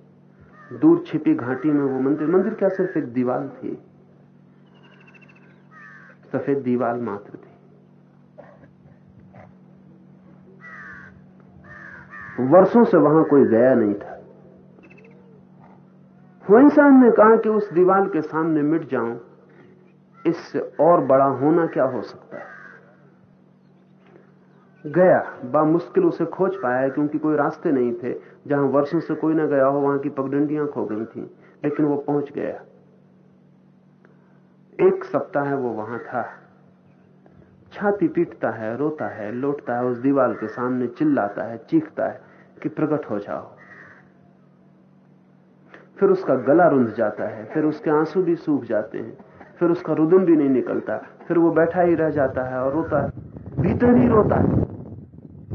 B: दूर छिपी घाटी में वो मंदिर मंदिर क्या सिर्फ़ एक दीवार थी। सफ़ेद दीवार मात्र थी। वर्षों से वहाँ कोई गया नहीं था। इंसान ने कहा कि उस दीवार के सामने मिट जाऊँ, इससे और बड़ा होना क्या हो सकता है? गया बा मुश्किल उसे खोज पाया क्योंकि कोई रास्ते नहीं थे। जहाँ वर्षों से कोई ना गया हो, वहाँ की पगडंडियाँ खो गई थी। लेकिन वो पहुँच गया। एक सप्ताह वो वहाँ था। छाती पीटता है, रोता है, लौटता है, उस दीवार के सामने चिल्लाता है, चीखता है कि प्रकट हो जाओ। फिर उसका गला रुंध जाता है, फिर उसके आँसू भी सूख जाते हैं, फिर उसका रुदन भी नहीं निकलता, फिर वो बैठा ही रह जाता है और रोता है, भीतर ही रोता है।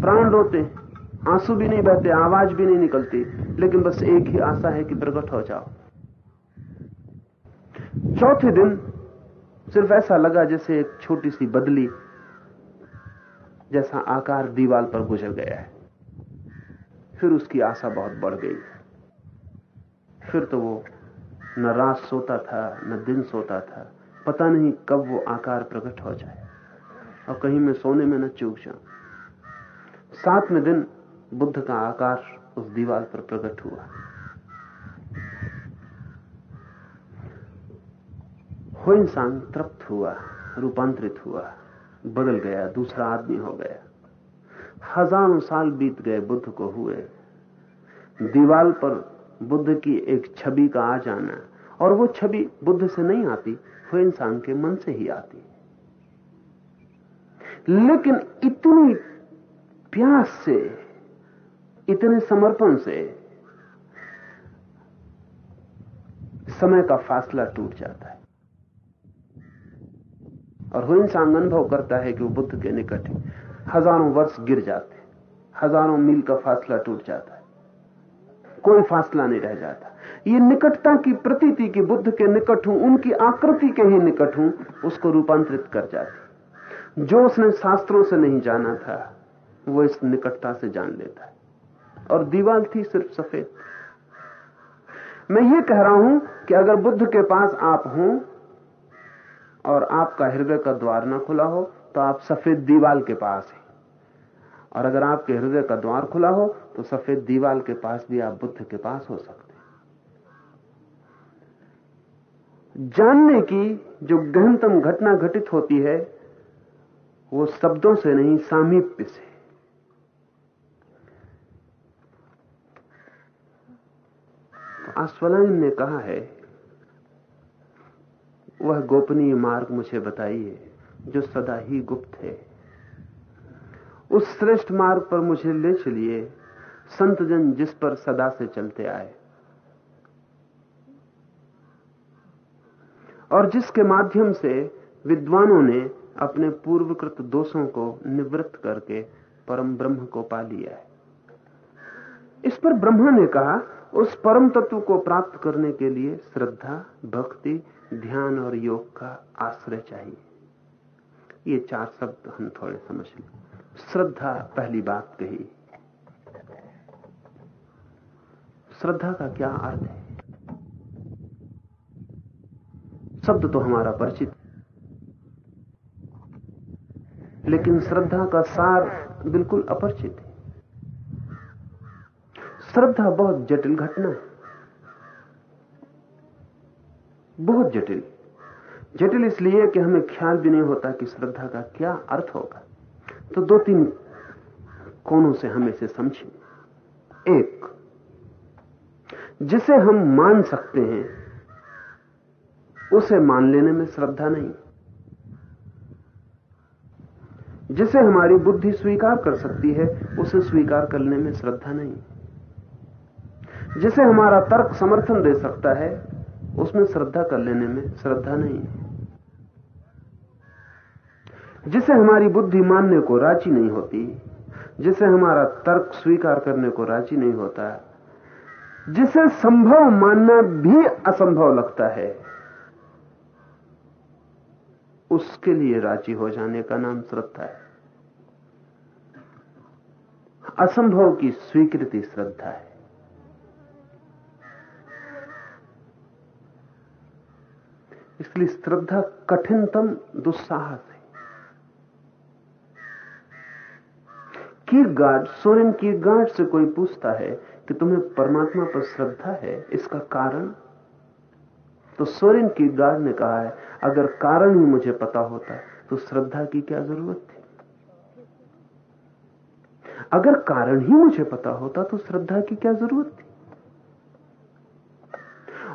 B: प्राण रोते, आँसू भी नहीं बहते, आवाज़ भी नहीं निकलती, लेकिन बस एक ही आशा है कि प्रकट हो जाओ। चौथे दिन सिर्फ़ ऐसा लगा जैसे एक छोटी सी बदली जैसा आकार दीवाल पर गुजर गया है। फिर उसकी आशा बहुत बढ़ गई। फिर तो वो न रात सोता था, न दिन सोता था, पता नहीं कब वो आकार प्रकट हो जाए। और कहीं मैं सोने में न चूक जाऊँ। सातवें दिन बुद्ध का आकार उस दीवार पर प्रकट हुआ। हो इंसान तृप्त हुआ, रूपांतरित हुआ, बदल गया, दूसरा आदमी हो गया। हज़ारों साल बीत गए बुद्ध को हुए। दीवाल पर बुद्ध की एक छवि का आ जाना, और वो छवि बुद्ध से नहीं आती, वो इंसान के मन से ही आती। लेकिन इतनी प्यास से, इतने समर्पण से, समय का फासला टूट जाता है। और इंसान अनुभव करता है कि वो बुद्ध के निकट हज़ारों वर्ष गिर जाते हज़ारों मील का फासला टूट जाता है। कोई फासला नहीं रह जाता। ये निकटता की प्रतीति की बुद्ध के निकट हूँ, उनकी आकृति के ही निकट हूँ, उसको रूपांतरित कर जाती। जो उसने शास्त्रों से नहीं जाना था वो इस निकटता से जान लेता है। और दीवार थी सिर्फ़ सफ़ेद। मैं ये कह रहा हूँ कि अगर बुद्ध के पास आप हों और आपका हृदय का द्वार ना खुला हो तो आप सफ़ेद दीवाल के पास हैं। और अगर आपके हृदय का द्वार खुला हो तो सफ़ेद दीवाल के पास भी आप बुद्ध के पास हो सकते जानने की जो गहनतम घटना घटित होती है, वो शब्दों से नहीं, सामीप्य से। आस्वलाइन ने कहा है, वह गोपनीय मार्ग मुझे बताइए, जो सदा ही गुप्त है। उस श्रेष्ठ मार्ग पर मुझे ले चलिए संतजन जिस पर सदा से चलते आए। और जिसके माध्यम से विद्वानों ने अपने पूर्वकृत दोषों को निवृत्त करके परम ब्रह्म को पा लिया है। इस पर ब्रह्मा ने कहा उस परम तत्व को प्राप्त करने के लिए श्रद्धा, भक्ति, ध्यान और योग का आश्रय चाहिए। ये चार शब्द हम थोड़े समझ लें। श्रद्धा, पहली बात कही। श्रद्धा का क्या अर्थ है? शब्द तो हमारा परिचित लेकिन श्रद्धा का सार बिल्कुल अपरिचित है। श्रद्धा बहुत जटिल घटना है। बहुत जटिल। जटिल इसलिए कि हमें ख्याल भी नहीं होता कि श्रद्धा का क्या अर्थ होगा। तो दो तीन कोनों से हम इसे समझें एक, जिसे हम मान सकते हैं, उसे मान लेने में श्रद्धा नहीं। जिसे हमारी बुद्धि स्वीकार कर सकती है, उसे स्वीकार करने में श्रद्धा नहीं। जिसे हमारा तर्क समर्थन दे सकता है, उसमें श्रद्धा कर लेने में श्रद्धा नहीं है। जिसे हमारी बुद्धि मानने को राज़ी नहीं होती, जिसे हमारा तर्क स्वीकार करने को राज़ी नहीं होता, जिसे संभव मानना भी असंभव लगता है, उसके लिए राज़ी हो जाने का नाम श्रद्धा है। असंभव की स्वीकृति श्रद्धा है। इसलिए श्रद्धा कठिनतम दुस्साहस है। की गार्ड सोरेन की गार्ड से कोई पूछता है कि तुम्हें परमात्मा पर श्रद्धा है, इसका कारण? तो सोरेन की गार्ड ने कहा है, अगर कारण ही मुझे पता होता तो श्रद्धा की क्या ज़रूरत थी? अगर कारण ही मुझे पता होता तो श्रद्धा की क्या ज़रूरत थी?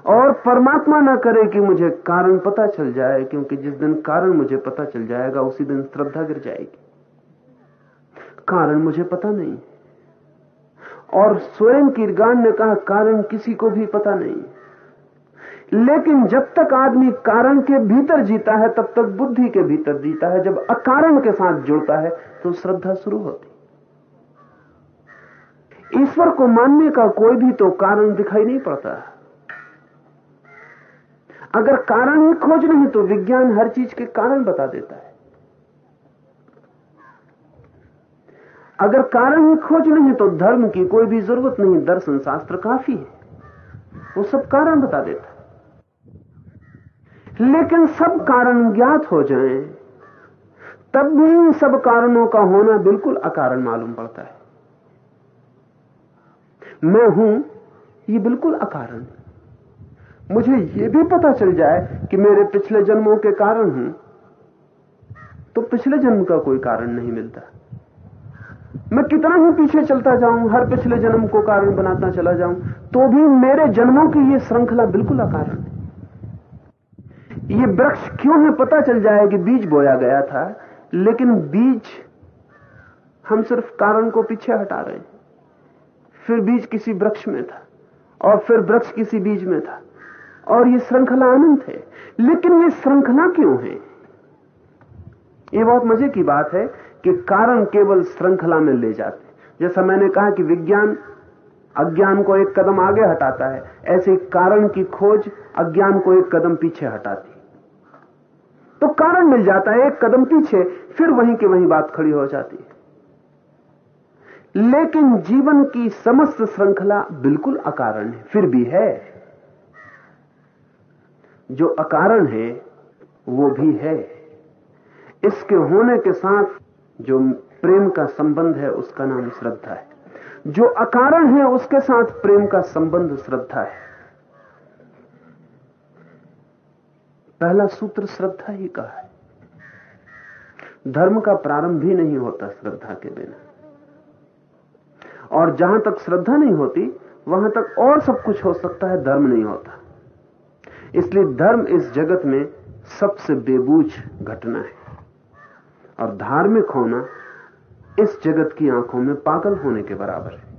B: और परमात्मा ना करे कि मुझे कारण पता चल जाए, क्योंकि जिस दिन कारण मुझे पता चल जाएगा, उसी दिन श्रद्धा गिर जाएगी। कारण मुझे पता नहीं। और स्वयं कीर्गान ने कहा, कारण किसी को भी पता नहीं। लेकिन जब तक आदमी कारण के भीतर जीता है, तब तक बुद्धि के भीतर जीता है। जब अकारण के साथ जुड़ता है तो श्रद्धा शुरू होती। ईश्वर को मानने का कोई भी तो कारण दिखाई नहीं पड़ता। अगर कारण ही खोज नहीं तो विज्ञान हर चीज़ के कारण बता देता है। अगर कारण ही खोज नहीं तो धर्म की कोई भी ज़रूरत नहीं दर्शन शास्त्र काफ़ी है। वो सब कारण बता देता है। लेकिन सब कारण ज्ञात हो जाएँ, तब भी इन सब कारणों का होना बिल्कुल अकारण मालूम पड़ता है। मैं हूँ ये बिल्कुल अकारण मुझे ये भी पता चल जाए कि मेरे पिछले जन्मों के कारण हूँ। तो पिछले जन्म का कोई कारण नहीं मिलता। मैं कितना ही पीछे चलता जाऊँ, हर पिछले जन्म को कारण बनाता चला जाऊँ तो भी मेरे जन्मों की ये श्रृंखला बिल्कुल अकारण है ये वृक्ष क्यों है पता चल जाए कि बीज बोया गया था, लेकिन बीज हम सिर्फ़ कारण को पीछे हटा रहे हैं। फिर बीज किसी वृक्ष में था, और फिर वृक्ष किसी बीज में था। और ये श्रृंखला अनंत है। लेकिन ये श्रृंखला क्यों है? ये बहुत मज़े की बात है कि कारण केवल श्रृंखला में ले जाते जैसा मैंने कहा कि विज्ञान अज्ञान को एक कदम आगे हटाता है, ऐसे कारण की खोज अज्ञान को एक कदम पीछे हटाती तो कारण मिल जाता है, एक कदम पीछे, फिर वहीं की वहीं बात खड़ी हो जाती है। लेकिन जीवन की समस्त श्रृंखला बिल्कुल अकारण है, फिर भी है। जो अकारण है, वो भी है। इसके होने के साथ जो प्रेम का संबंध है, उसका नाम श्रद्धा है। जो अकारण है, उसके साथ प्रेम का संबंध श्रद्धा है। पहला सूत्र श्रद्धा ही का है। धर्म का प्रारंभ भी नहीं होता श्रद्धा के बिना। और जहाँ तक श्रद्धा नहीं होती, वहाँ तक और सब कुछ हो सकता है, धर्म नहीं होता। इसलिए धर्म इस जगत में सबसे बेबूझ घटना है। और धार्मिक होना इस जगत की आँखों में पागल होने के बराबर है।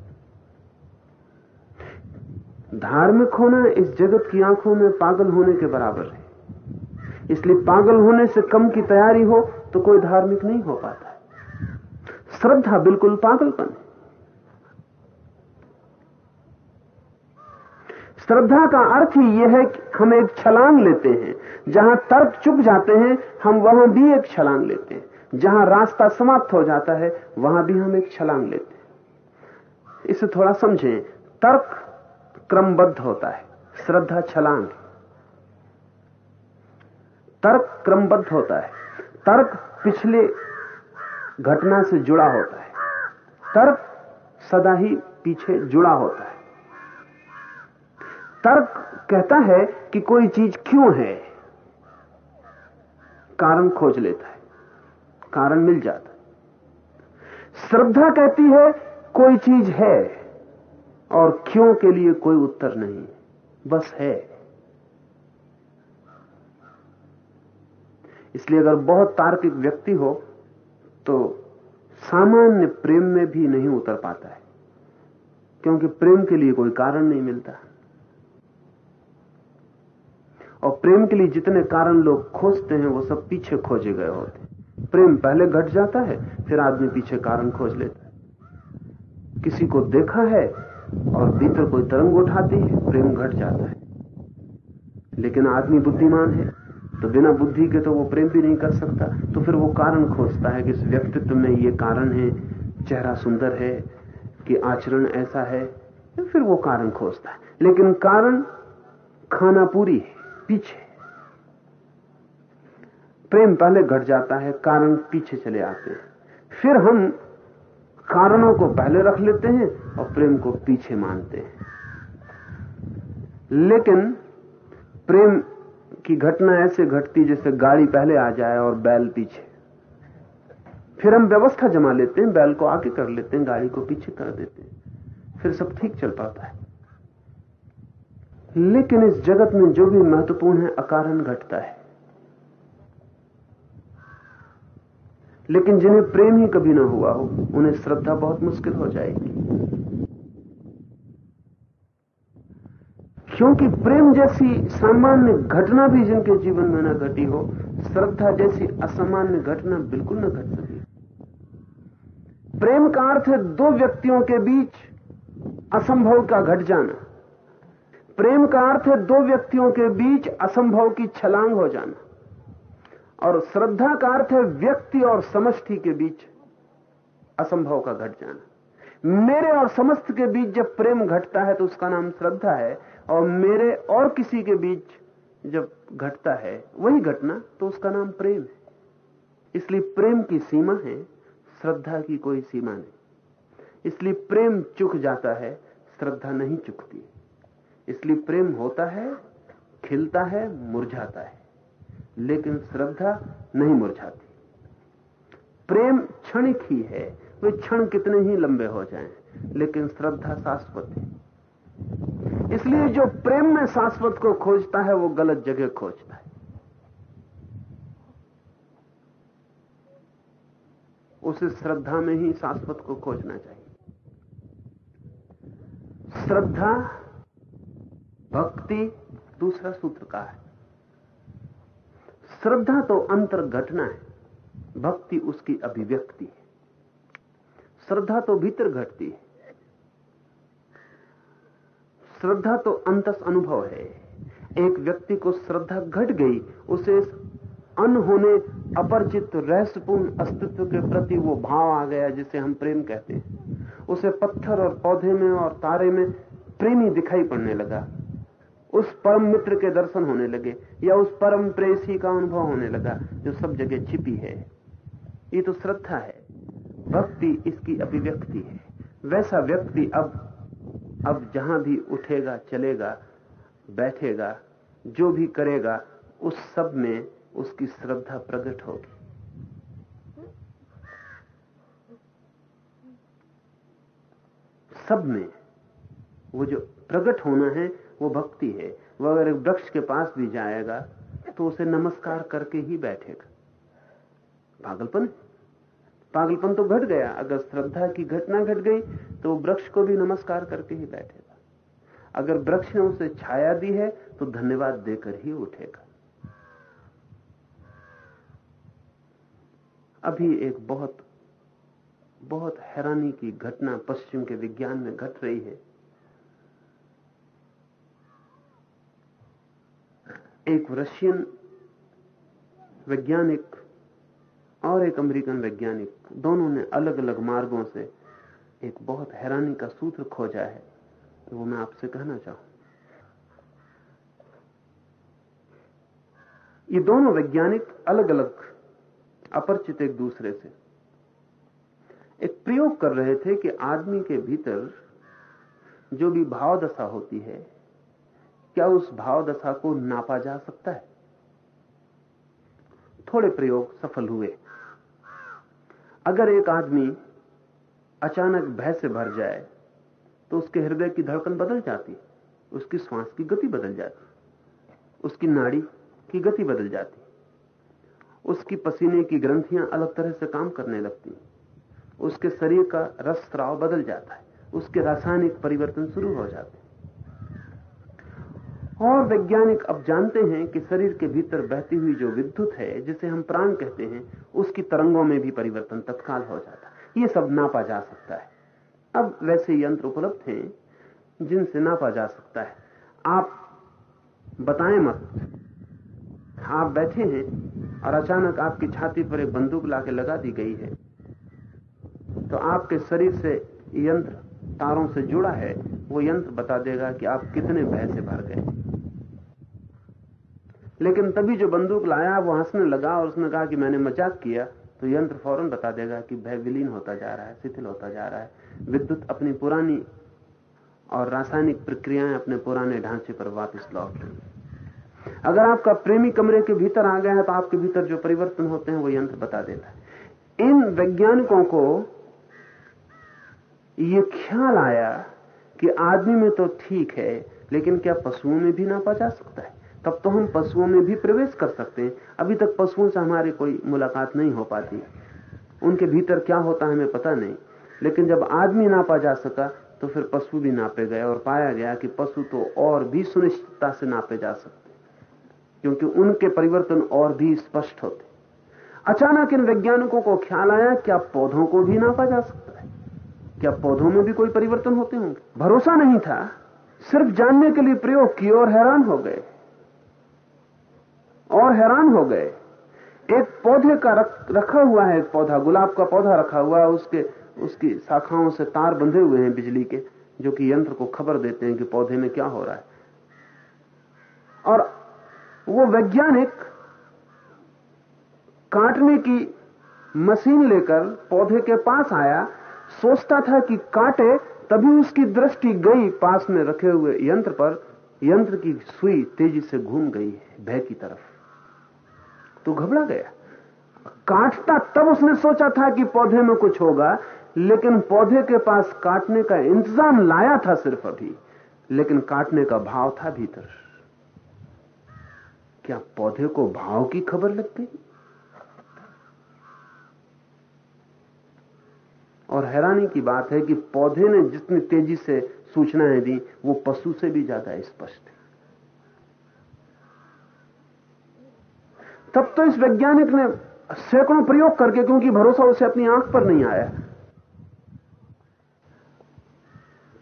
B: धार्मिक होना इस जगत की आँखों में पागल होने के बराबर है। इसलिए पागल होने से कम की तैयारी हो तो कोई धार्मिक नहीं हो पाता। श्रद्धा बिल्कुल पागलपन है। श्रद्धा का अर्थ ही यह है कि हम एक छलांग लेते हैं। जहाँ तर्क चुप जाते हैं, हम वहाँ भी एक छलांग लेते हैं। जहाँ रास्ता समाप्त हो जाता है, वहाँ भी हम एक छलांग लेते हैं। इसे थोड़ा समझें। तर्क क्रमबद्ध होता है। श्रद्धा छलांग। तर्क क्रमबद्ध होता है। तर्क पिछले घटना से जुड़ा होता है। तर्क सदा ही पीछे जुड़ा होता है। तर्क कहता है कि कोई चीज़ क्यों है? कारण खोज लेता है। कारण मिल जाता है। श्रद्धा कहती है, कोई चीज़ है और क्यों के लिए कोई उत्तर नहीं, बस है। इसलिए अगर बहुत तार्किक व्यक्ति हो तो सामान्य प्रेम में भी नहीं उतर पाता है, क्योंकि प्रेम के लिए कोई कारण नहीं मिलता। और प्रेम के लिए जितने कारण लोग खोजते हैं, वो सब पीछे खोजे गए होते हैं। प्रेम पहले घट जाता है, फिर आदमी पीछे कारण खोज लेता है। किसी को देखा है और भीतर कोई तरंग उठाती है, प्रेम घट जाता है। लेकिन आदमी बुद्धिमान है तो बिना बुद्धि के तो वो प्रेम भी नहीं कर सकता। तो फिर वो कारण खोजता है कि इस व्यक्तित्व में ये कारण है, चेहरा सुंदर है, कि आचरण ऐसा है फिर वो कारण खोजता है। लेकिन कारण खाना पूरी है। पीछे। प्रेम पहले घट जाता है, कारण पीछे चले आते हैं। फिर हम कारणों को पहले रख लेते हैं और प्रेम को पीछे मानते हैं। लेकिन प्रेम की घटना ऐसे घटती जैसे गाड़ी पहले आ जाए और बैल पीछे। फिर हम व्यवस्था जमा लेते हैं, बैल को आगे कर लेते हैं, गाड़ी को पीछे कर देते हैं। फिर सब ठीक चल पाता है। लेकिन इस जगत में जो भी महत्वपूर्ण है, अकारण घटता है। लेकिन जिन्हें प्रेम ही कभी ना हुआ हो, उन्हें श्रद्धा बहुत मुश्किल हो जाएगी। क्योंकि प्रेम जैसी सामान्य घटना भी जिनके जीवन में ना घटी हो, श्रद्धा जैसी असामान्य घटना बिल्कुल न घट सकी। प्रेम का अर्थ है दो व्यक्तियों के बीच असंभव का घट जाना। प्रेम का अर्थ है दो व्यक्तियों के बीच असंभव की छलांग हो जाना। और श्रद्धा का अर्थ है व्यक्ति और समष्टि के बीच असंभव का घट जाना। मेरे और समस्त के बीच जब प्रेम घटता है तो उसका नाम श्रद्धा है, और मेरे और किसी के बीच जब घटता है, वही घटना तो उसका नाम प्रेम है। इसलिए प्रेम की सीमा है, श्रद्धा की कोई सीमा नहीं। इसलिए प्रेम चुक जाता है, श्रद्धा नहीं चुकती। इसलिए प्रेम होता है खिलता है मुरझाता है। लेकिन श्रद्धा नहीं मुरझाती। प्रेम क्षणिक ही है वे क्षण कितने ही लंबे हो जाएँ, लेकिन श्रद्धा शाश्वत है। इसलिए जो प्रेम में शाश्वत को खोजता है वो गलत जगह खोजता है। उसे श्रद्धा में ही शाश्वत को खोजना चाहिए। श्रद्धा भक्ति दूसरा सूत्र का है। श्रद्धा तो अंतर घटना है, भक्ति उसकी अभिव्यक्ति है। श्रद्धा तो भीतर घटती है। श्रद्धा तो अंतस अनुभव है। एक व्यक्ति को श्रद्धा घट गई, उसे अन होने अपरिचित रहस्यपूर्ण अस्तित्व के प्रति वो भाव आ गया जिसे हम प्रेम कहते हैं। उसे पत्थर और पौधे में और तारे में प्रेमी दिखाई पड़ने लगा। उस परम मित्र के दर्शन होने लगे, या उस परम प्रेसी का अनुभव होने लगा, जो सब जगह छिपी है। ये तो श्रद्धा है, भक्ति इसकी अभिव्यक्ति है। वैसा व्यक्ति अब अब जहाँ भी उठेगा, चलेगा, बैठेगा, जो भी करेगा, उस सब में उसकी श्रद्धा प्रकट होगी। सब में वो जो प्रकट होना है वो भक्ति है, वो अगर एक वृक्ष के पास भी जाएगा तो उसे नमस्कार करके ही बैठेगा। पागलपन पागलपन तो घट गया। अगर श्रद्धा की घटना घट गई तो वृक्ष को भी नमस्कार करके ही बैठेगा। अगर वृक्ष ने उसे छाया दी है तो धन्यवाद देकर ही उठेगा। अभी एक बहुत बहुत हैरानी की घटना पश्चिम के विज्ञान में घट रही है। एक रशियन वैज्ञानिक और एक अमेरिकन वैज्ञानिक, दोनों ने अलग अलग मार्गों से एक बहुत हैरानी का सूत्र खोजा है तो वो मैं आपसे कहना चाहूँ। ये दोनों वैज्ञानिक अलग अलग अपरिचित एक दूसरे से। एक प्रयोग कर रहे थे कि आदमी के भीतर जो भी भाव दशा होती है क्या उस भाव दशा को नापा जा सकता है? थोड़े प्रयोग सफल हुए। अगर एक आदमी अचानक भय से भर जाए तो उसके हृदय की धड़कन बदल जाती, उसकी श्वास की गति बदल जाती, उसकी नाड़ी की गति बदल जाती, उसकी पसीने की ग्रंथियाँ अलग तरह से काम करने लगती, उसके शरीर का रस स्त्राव बदल जाता है, उसके रासायनिक परिवर्तन शुरू हो जाते। और वैज्ञानिक अब जानते हैं कि शरीर के भीतर बहती हुई जो विद्युत है, जिसे हम प्राण कहते हैं, उसकी तरंगों में भी परिवर्तन तत्काल हो जाता है। ये सब नापा जा सकता है। अब वैसे यंत्र उपलब्ध हैं, जिनसे नापा जा सकता है। आप बताएँ मत। आप बैठे हैं और अचानक आपकी छाती पर एक बंदूक लाके लगा दी गई है। तो आपके शरीर से यंत्र तारों से जुड़ा है। वो यंत्र बता देगा कि आप कितने भय से भर गए। लेकिन तभी जो बंदूक लाया, वो हंसने लगा और उसने कहा कि मैंने मज़ाक किया। तो यंत्र फ़ौरन बता देगा कि भय विलीन होता जा रहा है, शिथिल होता जा रहा है। विद्युत अपनी पुरानी और रासायनिक प्रक्रियाएँ अपने पुराने ढांचे पर वापस लौट रही अगर आपका प्रेमी कमरे के भीतर आ गया है तो आपके भीतर जो परिवर्तन होते हैं, वो यंत्र बता देता है। इन वैज्ञानिकों को ये ख्याल आया कि आदमी में तो ठीक है, लेकिन क्या पशुओं में भी नापा जा सकता है? तब तो हम पशुओं में भी प्रवेश कर सकते हैं। अभी तक पशुओं से हमारी कोई मुलाकात नहीं हो पाती। उनके भीतर क्या होता है हमें पता नहीं। लेकिन जब आदमी नापा जा सका तो फिर पशु भी नापे गए और पाया गया कि पशु तो और भी सुनिश्चितता से नापे जा सकते क्योंकि उनके परिवर्तन और भी स्पष्ट होते अचानक इन वैज्ञानिकों को ख्याल आया, क्या पौधों को भी नापा जा सकता है? क्या पौधों में भी कोई परिवर्तन होते होंगे? भरोसा नहीं था। सिर्फ़ जानने के लिए प्रयोग किए और हैरान हो गए। और हैरान हो गए। एक पौधे का रख, रखा हुआ है एक पौधा गुलाब का पौधा रखा हुआ है उसके उसकी शाखाओं से तार बंधे हुए हैं बिजली के जो कि यंत्र को खबर देते हैं कि पौधे में क्या हो रहा है। और वो वैज्ञानिक काटने की मशीन लेकर पौधे के पास आया सोचता था कि काटे तभी उसकी दृष्टि गई पास में रखे हुए यंत्र पर यंत्र की सुई तेज़ी से घूम गई भय की तरफ़। तो घबरा गया। काटता तब उसने सोचा था कि पौधे में कुछ होगा, लेकिन पौधे के पास काटने का इंतज़ाम लाया था सिर्फ़ अभी, लेकिन काटने का भाव था भीतर। क्या पौधे को भाव की खबर लग गई? और हैरानी की बात है कि पौधे ने जितनी तेज़ी से सूचनाएँ दी, वो पशु से भी ज़्यादा स्पष्ट है तब तो इस वैज्ञानिक ने सैकड़ों प्रयोग करके, क्योंकि भरोसा उसे अपनी आँख पर नहीं आया,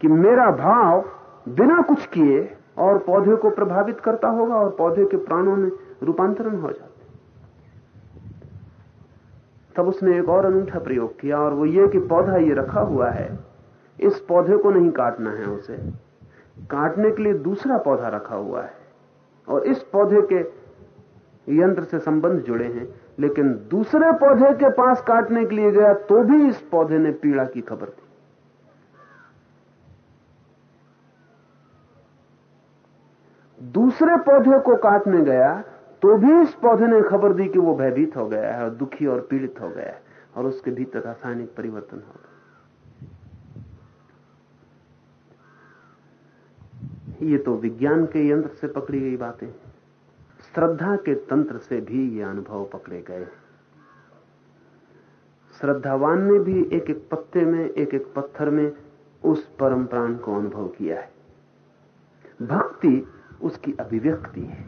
B: कि मेरा भाव बिना कुछ किए और पौधे को प्रभावित करता होगा और पौधे के प्राणों में रूपांतरण हो जाते तब उसने एक और अनूठा प्रयोग किया, और वो ये कि पौधा ये रखा हुआ है, इस पौधे को नहीं काटना है उसे। काटने के लिए दूसरा पौधा रखा हुआ है, और इस पौधे के यंत्र से संबंध जुड़े हैं, लेकिन दूसरे पौधे के पास काटने के लिए गया तो भी इस पौधे ने पीड़ा की खबर दी। दूसरे पौधे को काटने गया तो भी इस पौधे ने खबर दी कि वो भयभीत हो गया है और दुखी और पीड़ित हो गया है और उसके भीतर रासायनिक परिवर्तन हो गया। ये तो विज्ञान के यंत्र से पकड़ी गई बातें श्रद्धा के तंत्र से भी ये अनुभव पकड़े गए श्रद्धावान ने भी एक एक पत्ते में एक एक पत्थर में उस परम प्राण को अनुभव किया है। भक्ति उसकी अभिव्यक्ति है।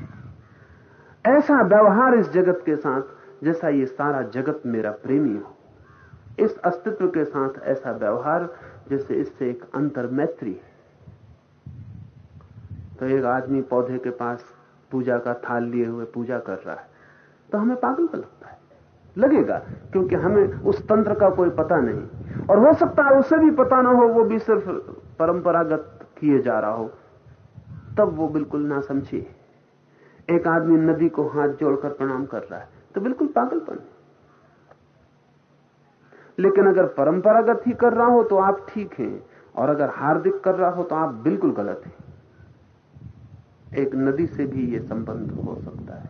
B: ऐसा व्यवहार इस जगत के साथ जैसा ये सारा जगत मेरा प्रेमी हो। इस अस्तित्व के साथ ऐसा व्यवहार जैसे इससे एक अंतर मैत्री है। तो एक आदमी पौधे के पास पूजा का थाल लिए हुए पूजा कर रहा है। तो हमें पागल का लगता है। लगेगा, क्योंकि हमें उस तंत्र का कोई पता नहीं। और हो सकता है उसे भी पता ना हो, वो भी सिर्फ़ परंपरागत किए जा रहा हो। तब वो बिल्कुल ना समझिए एक आदमी नदी को हाथ जोड़कर प्रणाम कर रहा है तो बिल्कुल पागलपन। लेकिन अगर परंपरागत ही कर रहा हो तो आप ठीक हैं। और अगर हार्दिक कर रहा हो तो आप बिल्कुल गलत हैं। एक नदी से भी यह संबंध हो सकता है।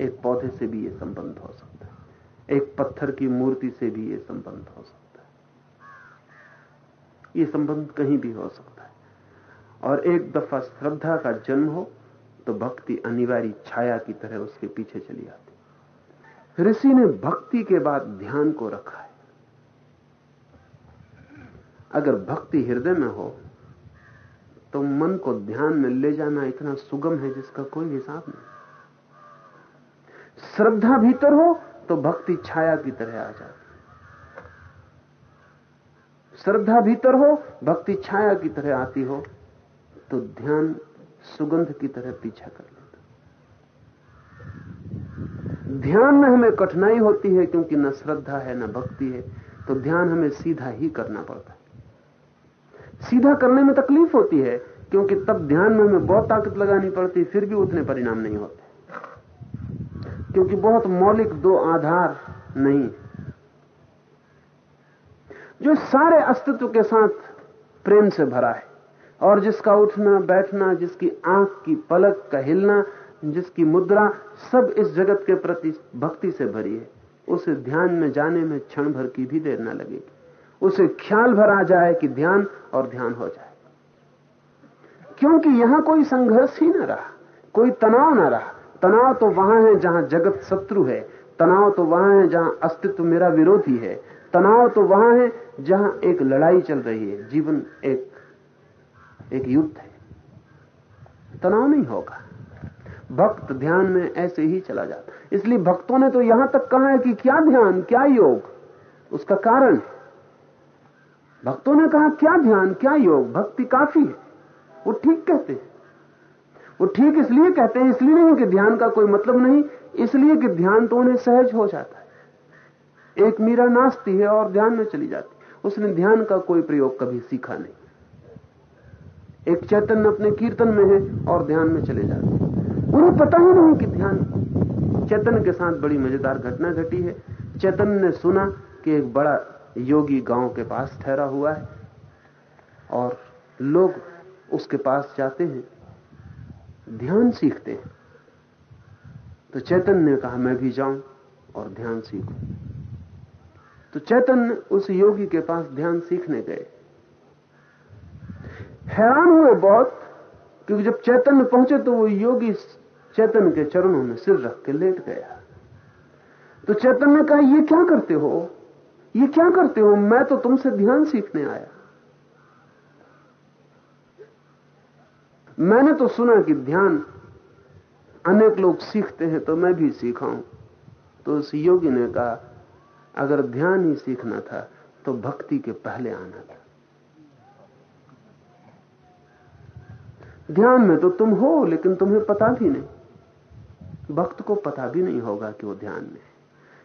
B: एक पौधे से भी यह संबंध हो सकता है। एक पत्थर की मूर्ति से भी यह संबंध हो सकता है। यह संबंध कहीं भी हो सकता है। और एक दफ़ा श्रद्धा का जन्म हो तो भक्ति अनिवार्य छाया की तरह उसके पीछे चली आती। ऋषि ने भक्ति के बाद ध्यान को रखा है। अगर भक्ति हृदय में हो तो मन को ध्यान में ले जाना इतना सुगम है जिसका कोई हिसाब नहीं। श्रद्धा भीतर हो तो भक्ति छाया की तरह आ जाती श्रद्धा भीतर हो, भक्ति छाया की तरह आती हो तो ध्यान सुगंध की तरह पीछा कर लेता ध्यान में हमें कठिनाई होती है क्योंकि न श्रद्धा है, न भक्ति है तो ध्यान हमें सीधा ही करना पड़ता है। सीधा करने में तकलीफ़ होती है, क्योंकि तब ध्यान में हमें बहुत ताकत लगानी पड़ती, फिर भी उतने परिणाम नहीं होते। क्योंकि बहुत मौलिक दो आधार नहीं। जो सारे अस्तित्व के साथ प्रेम से भरा है, और जिसका उठना, बैठना, जिसकी आँख की पलक का हिलना, जिसकी मुद्रा, सब इस जगत के प्रति भक्ति से भरी है, उसे ध्यान में जाने में क्षण भर की भी देर न लगेगी। उसे ख्याल भर आ जाए कि ध्यान और ध्यान हो जाए। क्योंकि यहाँ कोई संघर्ष ही ना रहा, कोई तनाव ना रहा। तनाव तो वहाँ है जहाँ जगत शत्रु है, तनाव तो वहाँ है जहाँ अस्तित्व मेरा विरोधी है। तनाव तो वहाँ है जहाँ एक लड़ाई चल रही है, जीवन एक एक युद्ध है। तनाव नहीं होगा। भक्त ध्यान में ऐसे ही चला जाता इसलिए भक्तों ने तो यहाँ तक कहा है कि क्या ध्यान, क्या योग, उसका कारण भक्तों ने कहा, क्या ध्यान, क्या योग? भक्ति काफ़ी है। वो ठीक कहते हैं। वो ठीक इसलिए कहते हैं, इसलिए नहीं कि ध्यान का कोई मतलब नहीं, इसलिए कि ध्यान तो उन्हें सहज हो जाता है। एक मीरा नाचती है और ध्यान में चली जाती उसने ध्यान का कोई प्रयोग कभी सीखा नहीं। एक चैतन्य अपने कीर्तन में है और ध्यान में चले जाते हैं। उन्हें पता ही नहीं कि ध्यान चैतन्य के साथ बड़ी मज़ेदार घटना घटी है। चैतन्य ने सुना कि एक बड़ा योगी गाँव के पास ठहरा हुआ है और लोग उसके पास जाते हैं, ध्यान सीखते हैं। तो चैतन्य ने कहा, मैं भी जाऊँ और ध्यान सीखूं। तो चैतन्य उस योगी के पास ध्यान सीखने गए। हैरान हुए बहुत, क्योंकि जब चैतन्य पहुँचे तो वो योगी चैतन्य के चरणों में सिर रख के लेट गया। तो चैतन्य ने कहा, ये क्या करते हो? ये क्या करते हो? मैं तो तुमसे ध्यान सीखने आया। मैंने तो सुना कि ध्यान अनेक लोग सीखते हैं तो मैं भी सीखा हूँ तो उस योगी ने कहा, अगर ध्यान ही सीखना था तो भक्ति के पहले आना था। ध्यान में तो तुम हो, लेकिन तुम्हें पता भी नहीं। भक्त को पता भी नहीं होगा कि वो ध्यान में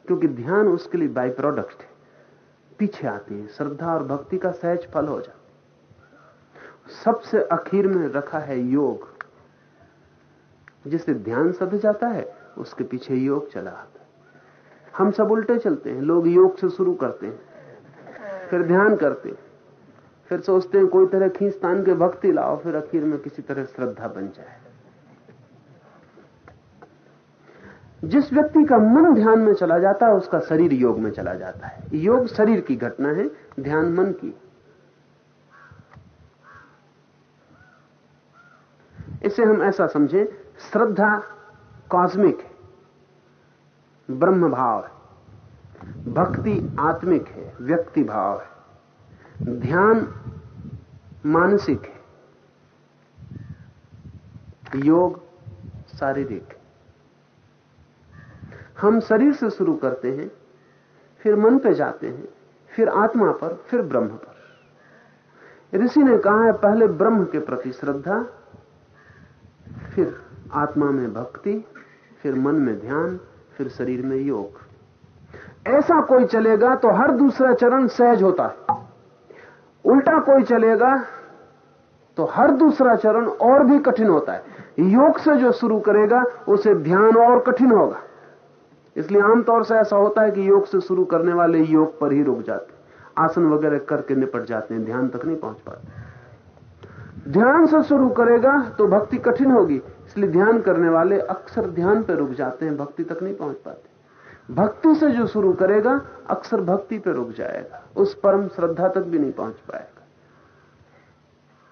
B: क्योंकि ध्यान उसके लिए बाई प्रोडक्ट है। पीछे आती है। श्रद्धा और भक्ति का सहज फल हो जाता सबसे आखिर में रखा है योग। जिसे ध्यान सद जाता है, उसके पीछे योग चला आता है। हम सब उल्टे चलते हैं, लोग योग से शुरू करते हैं, फिर ध्यान करते हैं, फिर सोचते हैं कोई तरह खींचतान के भक्ति लाओ, फिर आखिर में किसी तरह श्रद्धा बन जाए। जिस व्यक्ति का मन ध्यान में चला जाता है, उसका शरीर योग में चला जाता है। योग शरीर की घटना है, ध्यान मन की। इसे हम ऐसा समझें, श्रद्धा कॉस्मिक है ब्रह्म भाव है, भक्ति आत्मिक है व्यक्ति भाव है, ध्यान मानसिक है, योग शारीरिक है। हम शरीर से शुरू करते हैं, फिर मन पे जाते हैं, फिर आत्मा पर, फिर ब्रह्म पर। ऋषि ने कहा है, पहले ब्रह्म के प्रति श्रद्धा, फिर आत्मा में भक्ति, फिर मन में ध्यान, फिर शरीर में योग। ऐसा कोई चलेगा तो हर दूसरा चरण सहज होता है। उल्टा कोई चलेगा तो हर दूसरा चरण और भी कठिन होता है। योग से जो शुरू करेगा, उसे ध्यान और कठिन होगा। इसलिए आमतौर से ऐसा होता है कि योग से शुरू करने वाले योग पर ही रुक जाते आसन वगैरह करके निपट जाते हैं, ध्यान तक नहीं पहुँच पाते। ध्यान से शुरू करेगा तो भक्ति कठिन होगी, इसलिए ध्यान करने वाले अक्सर ध्यान पर रुक जाते हैं, भक्ति तक नहीं पहुँच पाते। भक्ति से जो शुरू करेगा, अक्सर भक्ति पे रुक जाएगा, उस परम श्रद्धा तक भी नहीं पहुँच पाएगा।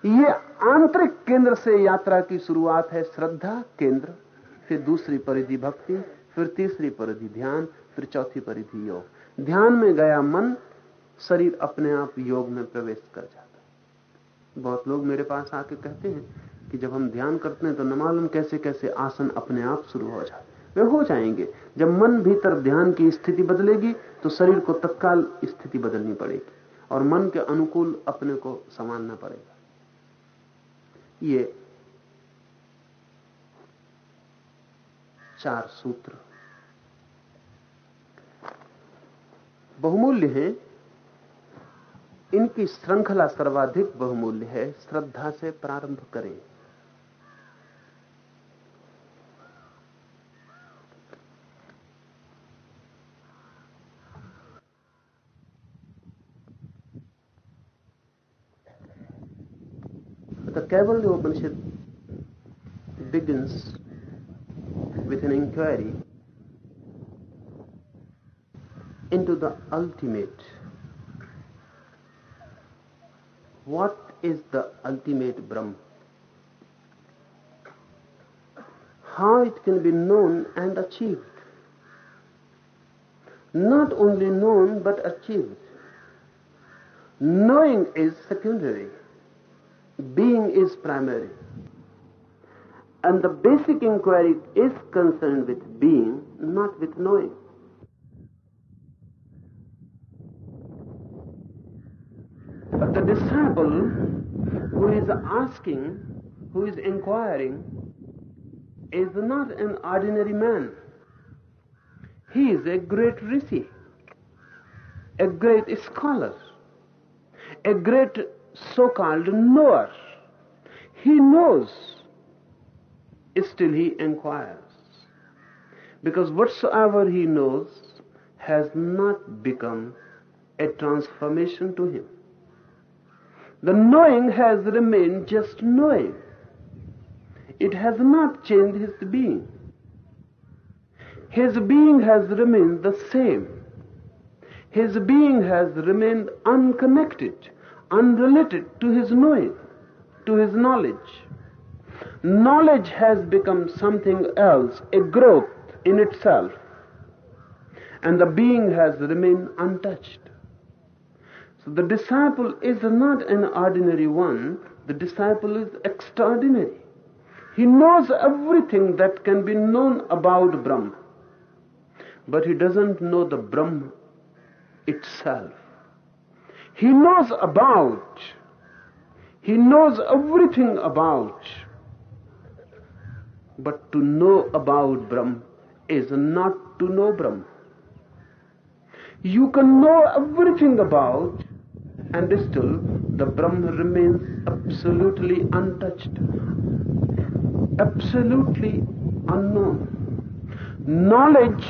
B: ये आंतरिक केंद्र से यात्रा की शुरुआत है, श्रद्धा केंद्र, फिर दूसरी परिधि भक्ति फिर तीसरी परिधि ध्यान, फिर चौथी परिधि योग। ध्यान में गया मन, शरीर अपने आप योग में प्रवेश कर जाता है। बहुत लोग मेरे पास आके कहते हैं कि जब हम ध्यान करते हैं तो न मालूम कैसे कैसे आसन अपने आप शुरू हो जाते वे हो जाएँगे। जब मन भीतर ध्यान की स्थिति बदलेगी तो शरीर को तत्काल स्थिति बदलनी पड़ेगी और मन के अनुकूल अपने को संभालना पड़ेगा। ये चार सूत्र बहुमूल्य हैं। इनकी श्रृंखला सर्वाधिक बहुमूल्य है। श्रद्धा से प्रारंभ करें। तो the Kaivalya Upanishad begins with an inquiry into the ultimate. What is the ultimate Brahma? How it can be known and achieved. Not only known but achieved. Knowing is secondary being is primary. And the basic inquiry is concerned with being, not with knowing. But the disciple who is asking, who is inquiring, is not an ordinary man. He is a great rishi, a great scholar, a great so-called knower. He knows, still he inquires. Because whatsoever he knows has not become a transformation to him. The knowing has remained just knowing. It has not changed his being. His being has remained the same. His being has remained unconnected unrelated to his knowing, to his knowledge. Knowledge has become something else, a growth in itself, and the being has remained untouched. The disciple is not an ordinary one, the disciple is extraordinary. He knows everything that can be known about Brahma, but he doesn't know the Brahma itself. He knows about, he knows everything about, but to know about Brahm is not to know Brahm. You can know everything about, and still the Brahm remains absolutely untouched, absolutely unknown. Knowledge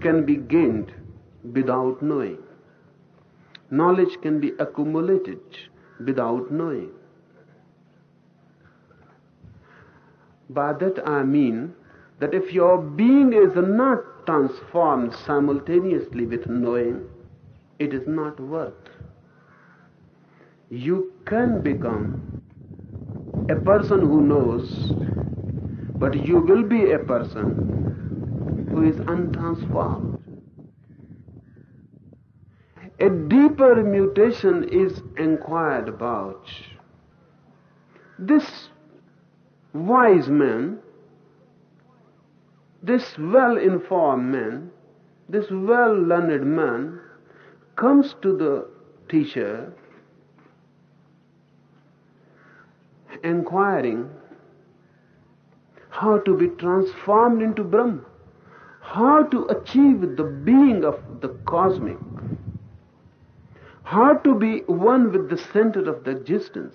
B: can be gained without knowing. Knowledge can be accumulated without knowing. By that I mean that if your being is not transformed simultaneously with knowing, it is not worth. You can become a person who knows, but you will be a person who is untransformed a deeper mutation is inquired about. This wise man this well informed man, this well learned man, comes to the teacher inquiring how to be transformed into Brahma, how to achieve the being of the cosmic, how to be one with the center of the existence.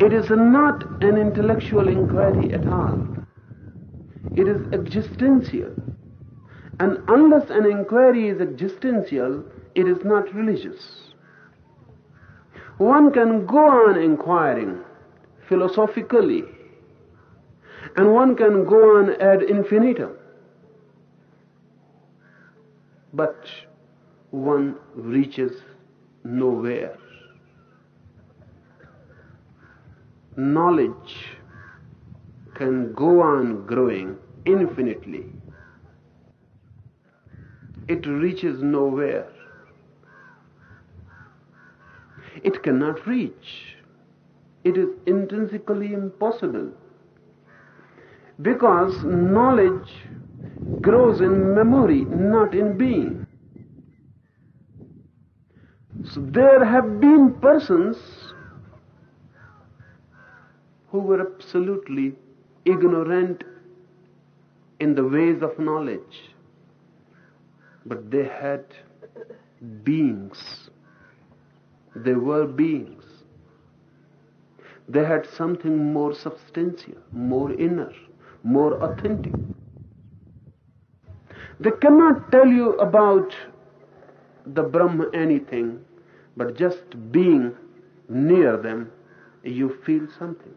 B: It is not an intellectual inquiry at all. It is existential. And unless an inquiry is existential, it is not religious. One can go on inquiring philosophically, and one can go on ad infinitum. But one reaches nowhere. Knowledge can go on growing infinitely. It reaches nowhere. It cannot reach. It is intrinsically impossible. Because knowledge grows in memory, not in being. So there have been persons who were absolutely ignorant in the ways of knowledge, but they had beings. They were beings. They had something more substantial, more inner, more authentic. They cannot tell you about the Brahma anything, but just being near them, you feel something.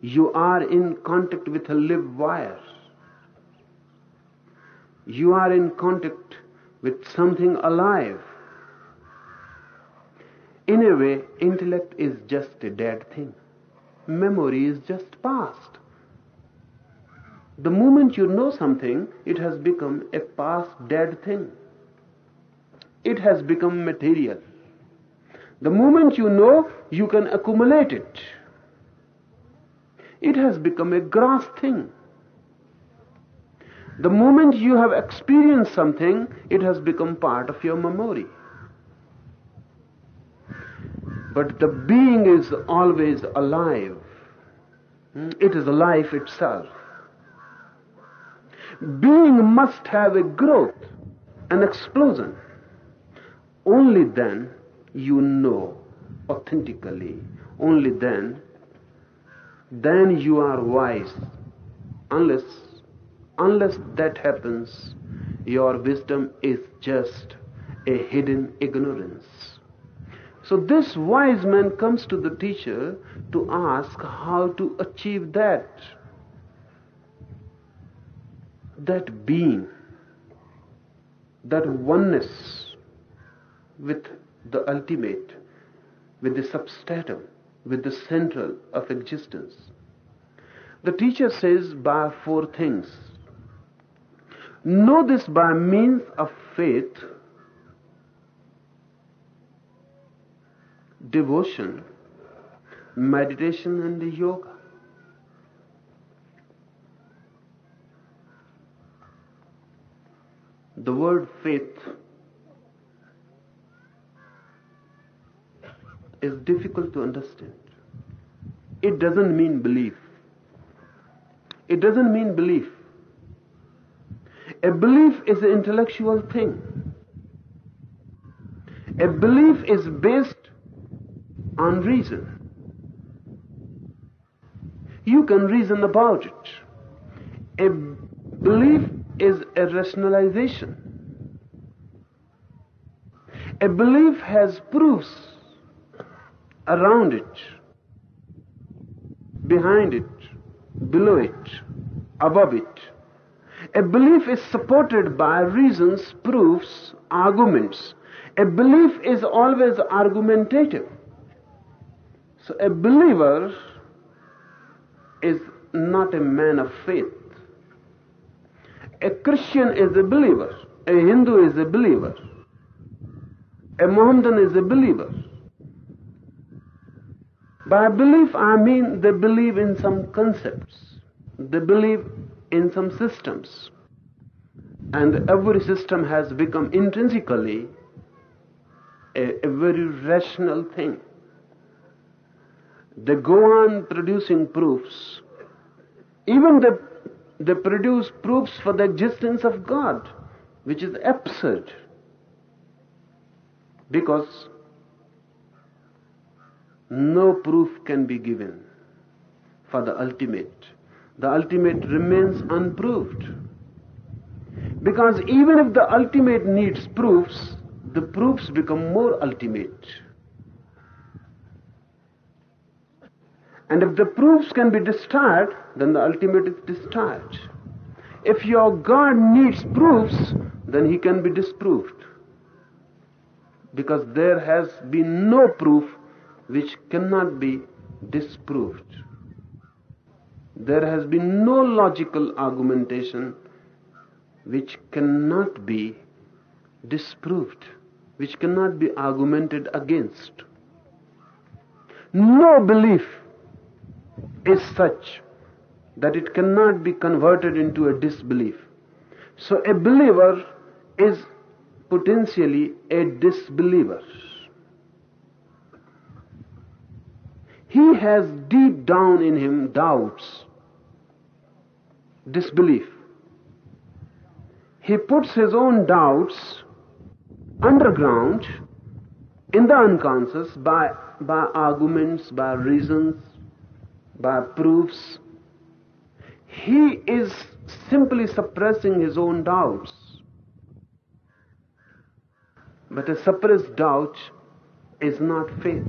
B: You are in contact with a live wire. You are in contact with something alive. In a way, intellect is just a dead thing. Memory is just past. The moment you know something, it has become a past dead thing. It has become material. The moment you know, you can accumulate it. It has become a gross thing. The moment you have experienced something, it has become part of your memory. But the being is always alive. Hmm, it is life itself. Being must have a growth, an explosion. Only then you know authentically. Only then, then you are wise. Unless, unless that happens, your wisdom is just a hidden ignorance. So this wise man comes to the teacher to ask how to achieve that. That being, that oneness with the ultimate, with the substratum, with the central of existence. The teacher says by four things. Know this by means of faith, devotion, meditation, and yoga. The word faith is difficult to understand. It doesn't mean belief. It doesn't mean belief. A belief is an intellectual thing. A belief is based on reason. You can reason about it. A belief is a rationalization. A belief has proofs around it, behind it, below it, above it. A belief is supported by reasons, proofs, arguments. A belief is always argumentative. So a believer is not a man of faith. A Christian is a believer. A Hindu is a believer. A Mohammedan is a believer. By belief, I mean they believe in some concepts. they believe in some systems. And every system has become intrinsically a, a very rational thing. They go on producing proofs. Even they, they produce proofs for the existence of God, which is absurd. Because no proof can be given for the ultimate. The ultimate remains unproved. Because even if the ultimate needs proofs, the proofs become more ultimate. And if the proofs can be destroyed, then the ultimate is destroyed. If your God needs proofs, then he can be disproved. Because there has been no proof which cannot be disproved. There has been no logical argumentation which cannot be disproved, which cannot be argumented against. No belief is such that it cannot be converted into a disbelief. So a believer is potentially a disbeliever. He has deep down in him doubts, disbelief. He puts his own doubts underground in the unconscious by, by arguments, by reasons, by proofs. He is simply suppressing his own doubts. But a suppressed doubt is not faith.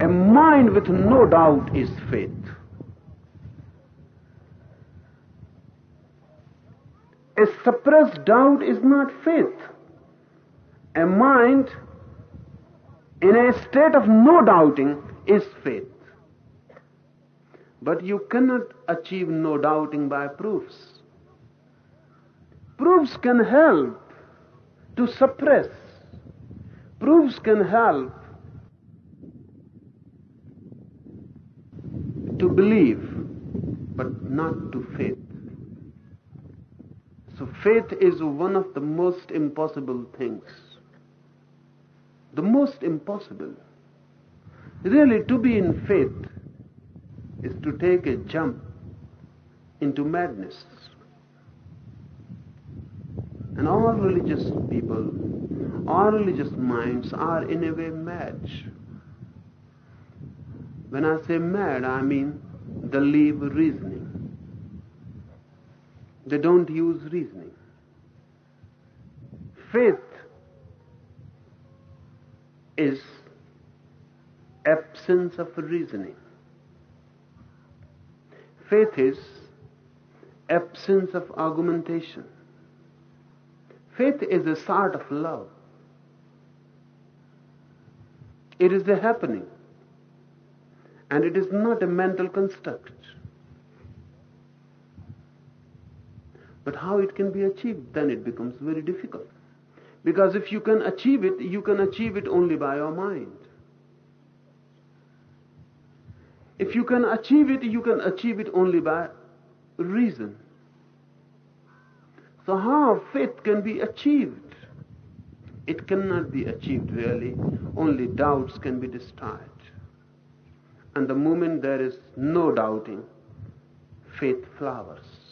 B: A mind with no doubt is faith. A suppressed doubt is not faith. A mind in a state of no doubting is faith. But you cannot achieve no doubting by proofs. Proofs can help to suppress. Proofs can help to believe, but not to faith. So faith is one of the most impossible things. The most impossible. Really, to be in faith is to take a jump into madness. And all religious people, all religious minds are in a way mad. When I say mad, I mean they leave reasoning. They don't use reasoning. Faith is absence of reasoning. Faith is absence of argumentation. Faith is a sort of love. It is a happening. And it is not a mental construct. But how it can be achieved, then it becomes very difficult. Because if you can achieve it, you can achieve it only by your mind. If you can achieve it, you can achieve it only by reason. So, how faith can be achieved? It cannot be achieved really. Only doubts can be destroyed. And the moment there is no doubting, faith flowers.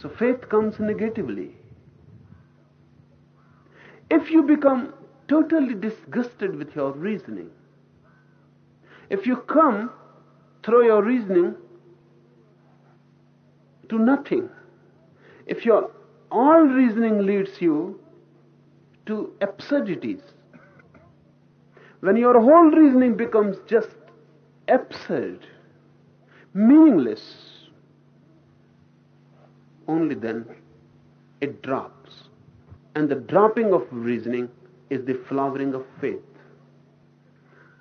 B: So, faith comes negatively. If you become totally disgusted with your reasoning, if you come through your reasoning to nothing, if your all reasoning leads you to absurdities, when your whole reasoning becomes just absurd, meaningless, only then it drops. And the dropping of reasoning is the flowering of faith.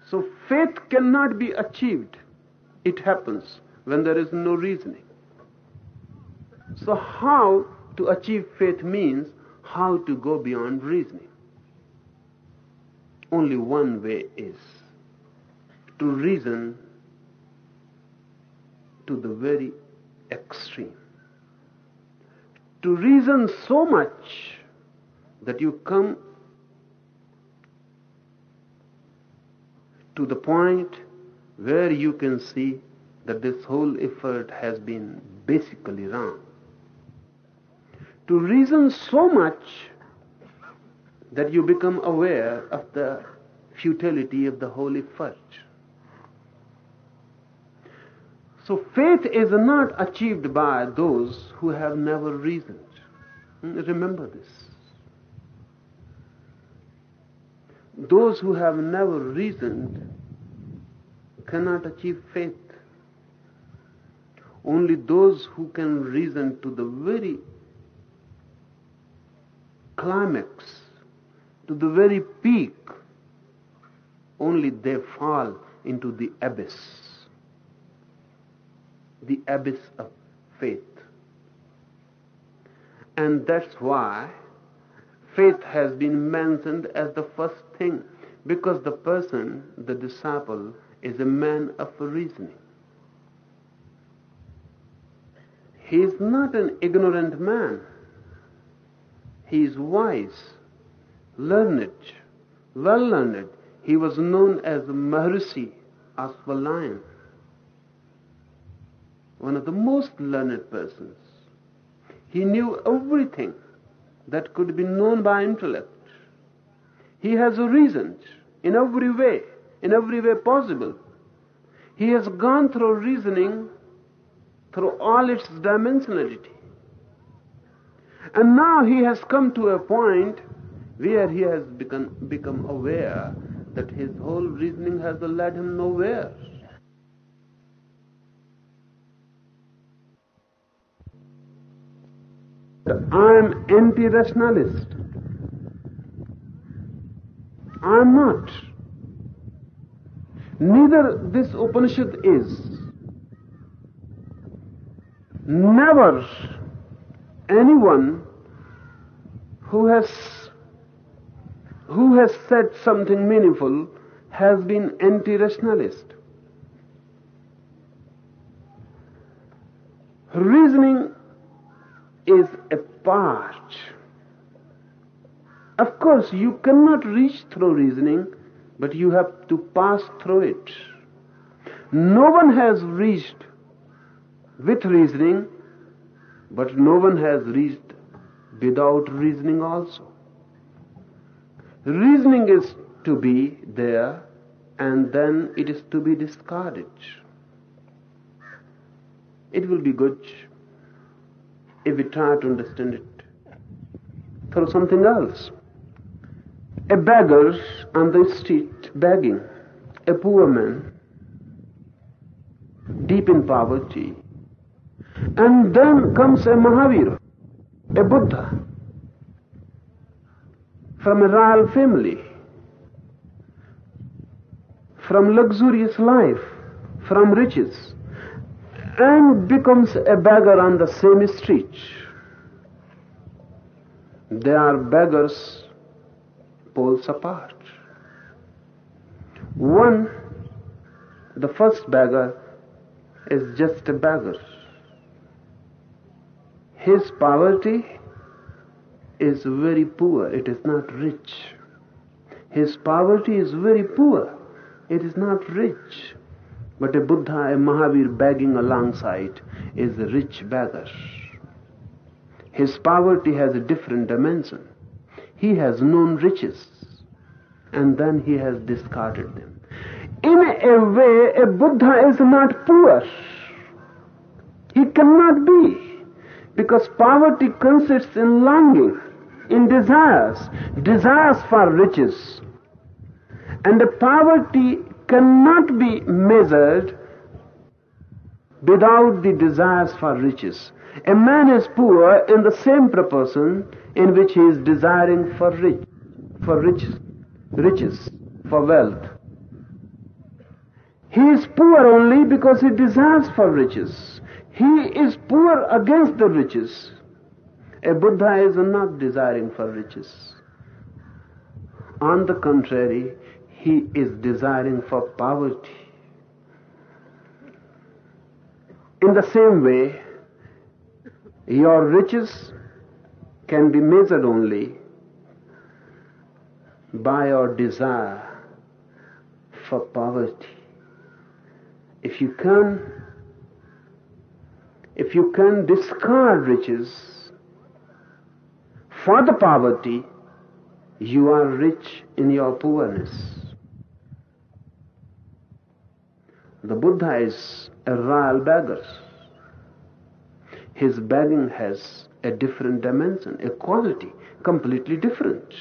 B: So faith cannot be achieved. It happens when there is no reasoning. So how to achieve faith means how to go beyond reasoning. Only one way is to reason to the very extreme. To reason so much that you come to the point where you can see that this whole effort has been basically wrong. To reason so much that you become aware of the futility of the whole effort. So faith is not achieved by those who have never reasoned. Hmm, remember this. Those who have never reasoned cannot achieve faith. Only those who can reason to the very climax, to the very peak, only they fall into the abyss. The abyss of faith. And that's why faith has been mentioned as the first thing, because the person, the disciple, is a man of reasoning. He is not an ignorant man. He is wise, learned, well learned. He was known as Maharishi Aswalayan, one of the most learned persons. He knew everything that could be known by intellect. He has reasoned in every way, in every way possible. He has gone through reasoning through all its dimensionality. And now he has come to a point where he has become, become aware that his whole reasoning has led him nowhere. I'm anti-rationalist. I'm not. Neither this Upanishad is. Never anyone who has who has said something meaningful has been anti-rationalist. Reasoning is a part. Of course, you cannot reach through reasoning, but you have to pass through it. No one has reached with reasoning, but no one has reached without reasoning also. Reasoning is to be there and then it is to be discarded. It will be good if we try to understand it through something else. A beggar on the street begging, a poor man, deep in poverty. And then comes a Mahavira, a Buddha, from a royal family, from luxurious life, from riches, and becomes a beggar on the same street. They are beggars poles apart. One, the first beggar, is just a beggar. His poverty is very poor, it is not rich. His poverty is very poor, it is not rich. But a Buddha, a Mahavir begging alongside is a rich beggar. His poverty has a different dimension. He has known riches and then he has discarded them. In a way, a Buddha is not poor. He cannot be. Because poverty consists in longing, in desires, desires for riches. And the poverty cannot be measured without the desires for riches. A man is poor in the same proportion in which he is desiring for rich, for riches, riches, for wealth. He is poor only because he desires for riches. He is poor against the riches. A Buddha is not desiring for riches. On the contrary, he is desiring for poverty. In the same way, your riches can be measured only by your desire for poverty. If you can, if you can discard riches for the poverty, you are rich in your poorness. The Buddha is a royal beggar. His begging has a different dimension, a quality, completely different.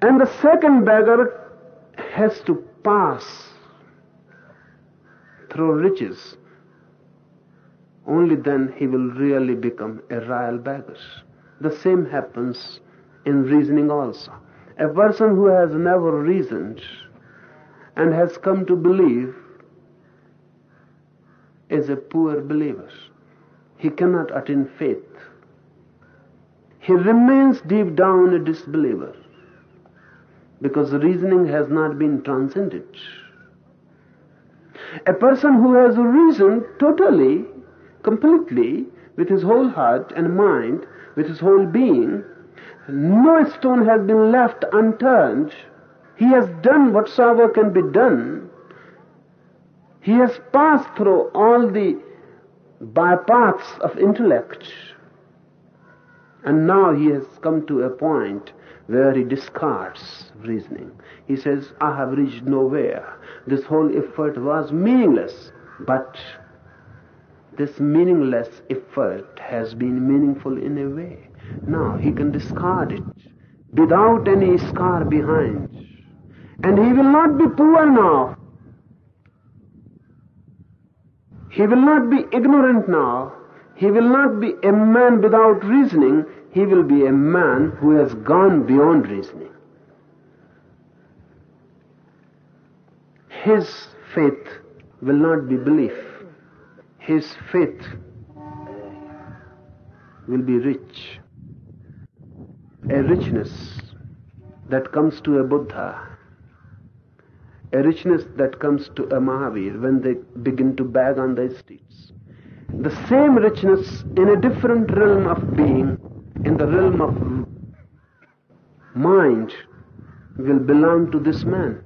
B: And the second beggar has to pass through riches. Only then he will really become a royal beggar. The same happens in reasoning also. A person who has never reasoned and has come to believe is a poor believer. He cannot attain faith. He remains deep down a disbeliever because reasoning has not been transcended. A person who has reasoned totally, completely, with his whole heart and mind, with his whole being, no stone has been left unturned. He has done whatsoever can be done. He has passed through all the bypaths of intellect. And now he has come to a point where he discards reasoning. He says, I have reached nowhere. This whole effort was meaningless. But this meaningless effort has been meaningful in a way. Now he can discard it without any scar behind. And he will not be poor now. He will not be ignorant now. He will not be a man without reasoning. He will be a man who has gone beyond reasoning. His faith will not be belief. His faith will be rich. A richness that comes to a Buddha, a richness that comes to a Mahavir when they begin to beg on the streets. The same richness in a different realm of being, in the realm of mind, will belong to this man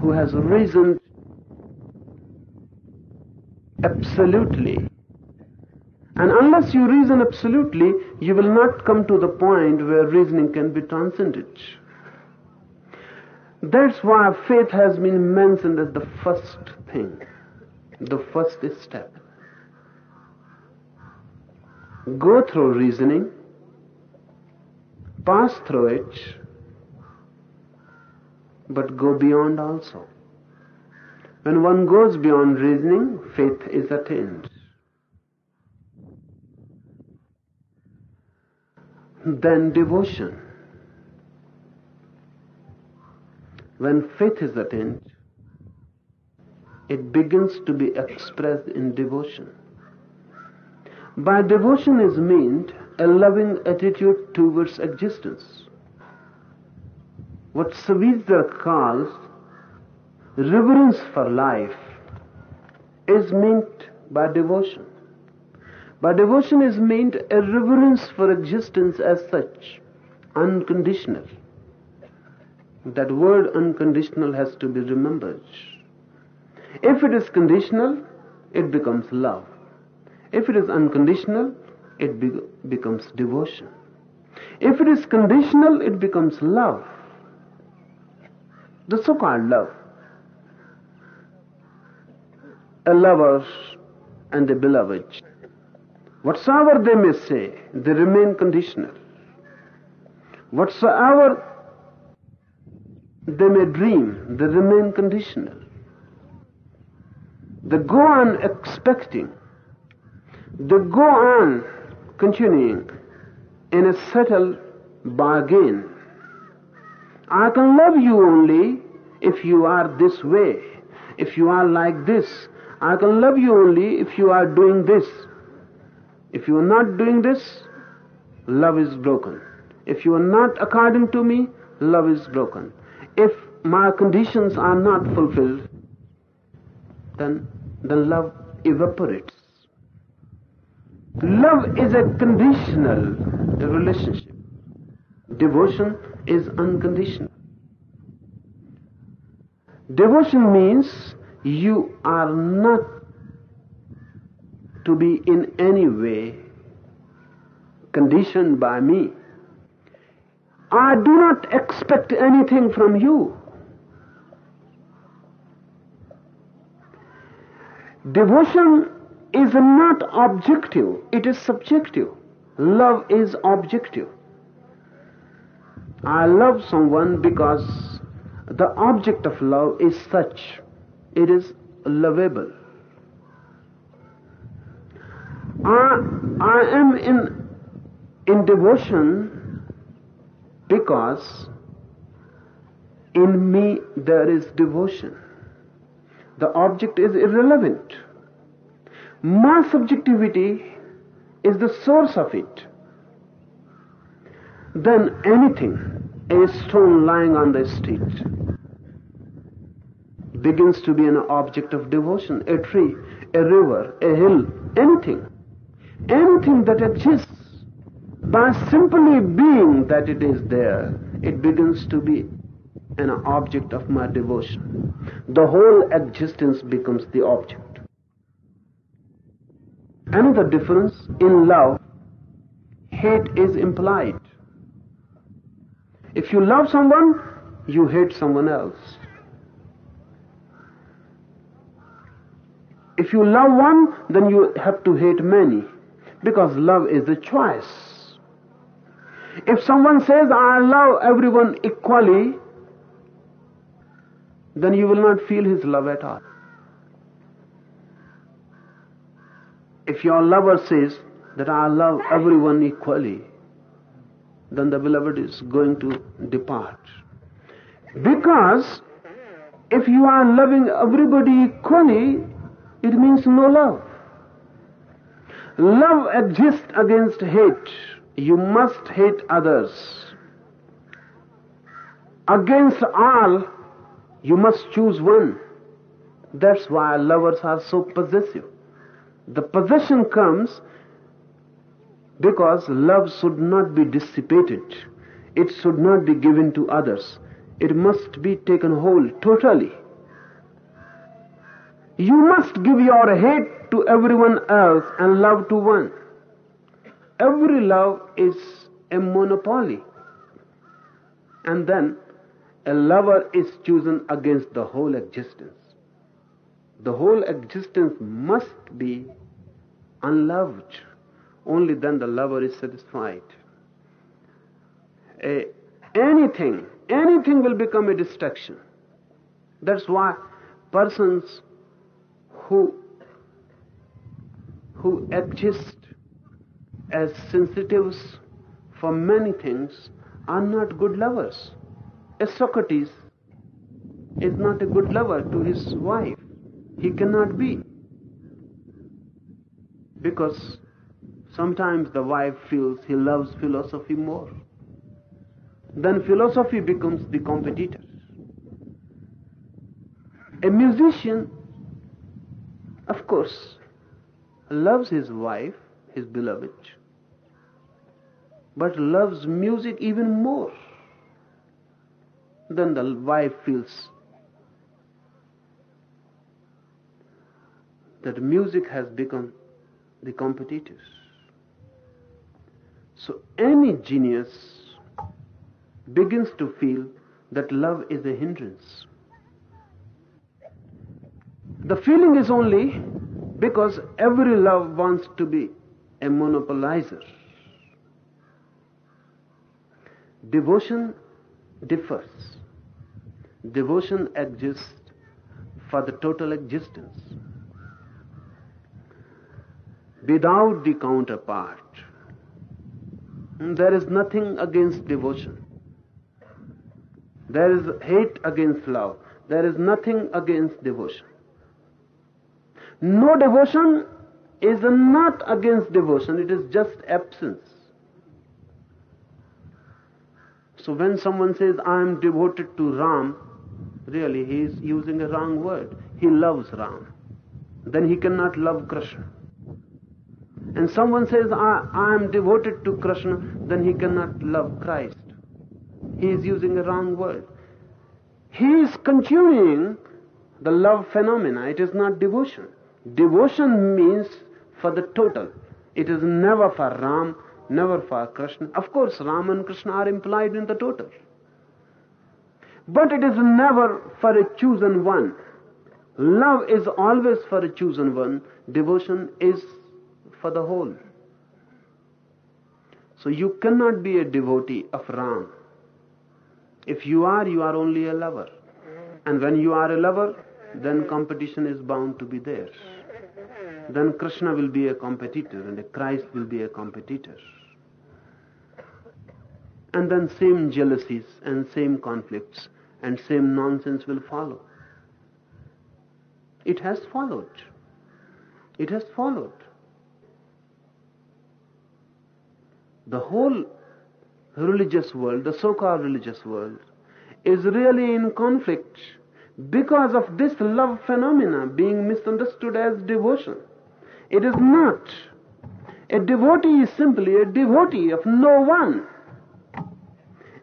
B: who has reasoned absolutely. And unless you reason absolutely, you will not come to the point where reasoning can be transcended. That's why faith has been mentioned as the first thing, the first step. Go through reasoning, pass through it, but go beyond also. When one goes beyond reasoning, faith is attained. Then devotion. When faith is attained, it begins to be expressed in devotion. By devotion is meant a loving attitude towards existence. What Savitzer calls reverence for life is meant by devotion. By devotion is meant a reverence for existence as such, unconditional. That word unconditional has to be remembered. If it is conditional, it becomes love. If it is unconditional, it be- becomes devotion. If it is conditional, it becomes love. The so called love. A lover and a beloved. Whatsoever they may say, they remain conditional. Whatsoever they may dream, they remain conditional. They go on expecting. They go on continuing in a subtle bargain. I can love you only if you are this way, if you are like this. I can love you only if you are doing this. If you are not doing this, love is broken. If you are not according to me, love is broken. If my conditions are not fulfilled, then, then love evaporates. Love is a conditional relationship. Devotion is unconditional. Devotion means you are not to be in any way conditioned by me. I do not expect anything from you. Devotion is not objective, it is subjective. Love is objective. I love someone because the object of love is such, it is lovable. I, I am in, in devotion because in me there is devotion. The object is irrelevant. My subjectivity is the source of it. Then anything, a stone lying on the street, begins to be an object of devotion. A tree, a river, a hill, anything. Anything that exists by simply being that it is there, it begins to be an object of my devotion. The whole existence becomes the object. Another difference in love, hate is implied. If you love someone, you hate someone else. If you love one, then you have to hate many because love is a choice. If someone says, I love everyone equally, then you will not feel his love at all. If your lover says that I love everyone equally, then the beloved is going to depart. Because if you are loving everybody equally, it means no love. Love exists against hate. You must hate others. Against all, you must choose one. That's why lovers are so possessive. The possession comes because love should not be dissipated. It should not be given to others. It must be taken hold totally. You must give your hate to everyone else and love to one. Every love is a monopoly. And then a lover is chosen against the whole existence. The whole existence must be unloved. Only then the lover is satisfied. A, anything, anything will become a distraction. That's why persons who who exist as sensitives for many things are not good lovers. A Socrates is not a good lover to his wife. He cannot be. Because sometimes the wife feels he loves philosophy more. Then philosophy becomes the competitor. A musician, of course, loves his wife, his beloved, but loves music even more. than the wife feels that music has become the competitors. So any genius begins to feel that love is a hindrance. The feeling is only because every love wants to be a monopolizer. Devotion differs. Devotion exists for the total existence without the counterpart. There is nothing against devotion. There is hate against love. There is nothing against devotion. No devotion is not against devotion, it is just absence. So when someone says, I am devoted to Ram, really he is using a wrong word. He loves Ram. then he cannot love Krishna. And someone says, I, I am devoted to Krishna, then he cannot love Christ. He is using a wrong word. He is continuing the love phenomena. It is not devotion. Devotion means for the total. It is never for Ram, never for Krishna. Of course, Ram and Krishna are implied in the total. But it is never for a chosen one. Love is always for a chosen one. Devotion is for the whole. So you cannot be a devotee of Ram. If you are, you are only a lover. And when you are a lover, then competition is bound to be there. Then Krishna will be a competitor and Christ will be a competitor. And then same jealousies and same conflicts and same nonsense will follow. It has followed. It has followed. The whole religious world, the so-called religious world, is really in conflict because of this love phenomena being misunderstood as devotion. It is not. A devotee is simply a devotee of no one.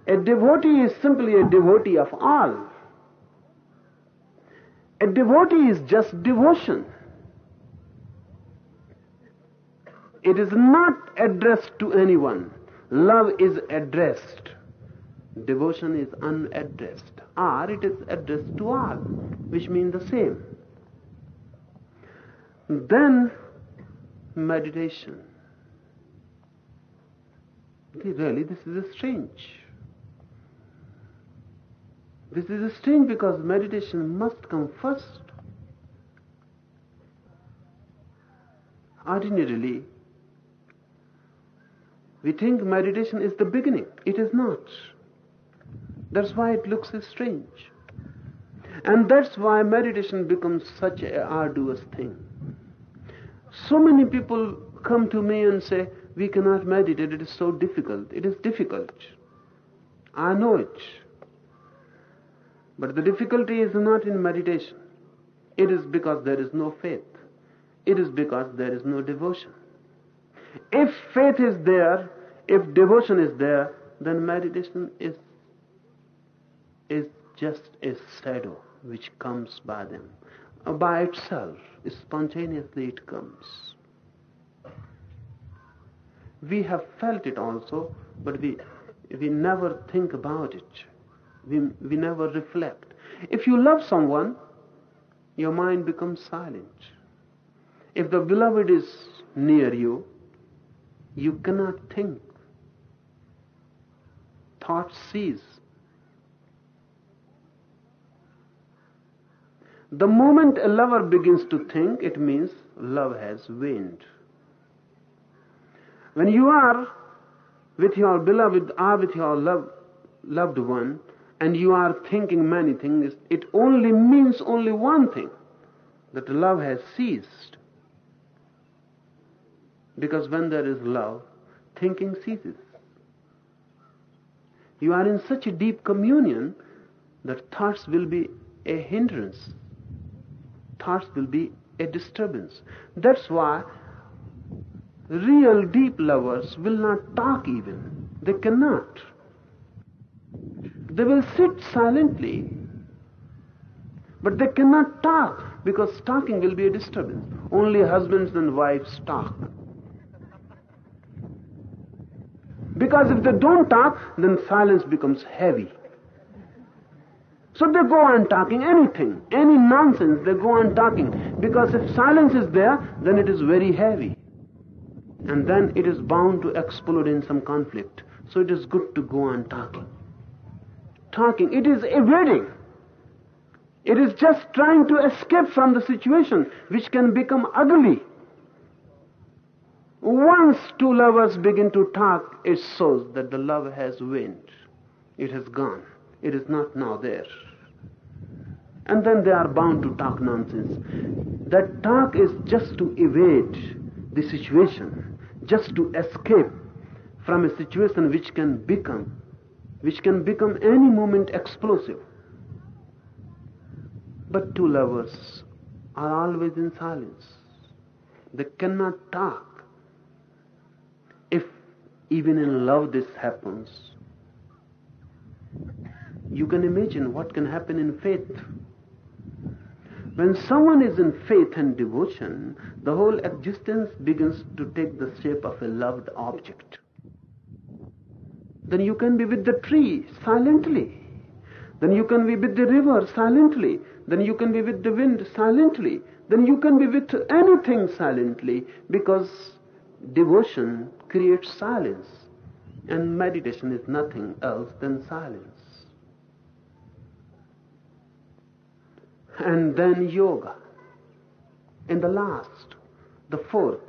B: A devotee is simply a devotee of all. A devotee is just devotion. It is not addressed to anyone. Love is addressed. Devotion is unaddressed. Or it is addressed to all, which means the same. Then meditation. Really, this is strange. This is strange because meditation must come first. Ordinarily, we think meditation is the beginning. It is not. That's why it looks strange. And that's why meditation becomes such an arduous thing. So many people come to me and say, We cannot meditate, it is so difficult. It is difficult. I know it. But the difficulty is not in meditation. It is because there is no faith. It is because there is no devotion. If faith is there, if devotion is there, then meditation is is just a shadow which comes by them. By itself, spontaneously it comes. We have felt it also, but we we never think about it. We, we never reflect. If you love someone, your mind becomes silent. If the beloved is near you, you cannot think. Thought cease. The moment a lover begins to think, it means love has waned. When you are with your beloved or with your love, loved one, and you are thinking many things, it only means only one thing that love has ceased. Because when there is love, thinking ceases. You are in such a deep communion that thoughts will be a hindrance, thoughts will be a disturbance. That's why real deep lovers will not talk even. They cannot. They will sit silently, but they cannot talk because talking will be a disturbance. Only husbands and wives talk. Because if they don't talk, then silence becomes heavy. So they go on talking anything, any nonsense, they go on talking. Because if silence is there, then it is very heavy. And then it is bound to explode in some conflict. So it is good to go on talking. Talking, it is evading. It is just trying to escape from the situation, which can become ugly. Once two lovers begin to talk, it shows that the love has waned. It has gone. It is not now there. And then they are bound to talk nonsense. That talk is just to evade the situation, just to escape from a situation which can become, which can become any moment explosive. But two lovers are always in silence. They cannot talk. If even in love this happens, you can imagine what can happen in faith. When someone is in faith and devotion, the whole existence begins to take the shape of a loved object. Then you can be with the tree silently. Then you can be with the river silently. Then you can be with the wind silently. Then you can be with anything silently because devotion creates silence. And meditation is nothing else than silence. And then yoga. In the last, the fourth.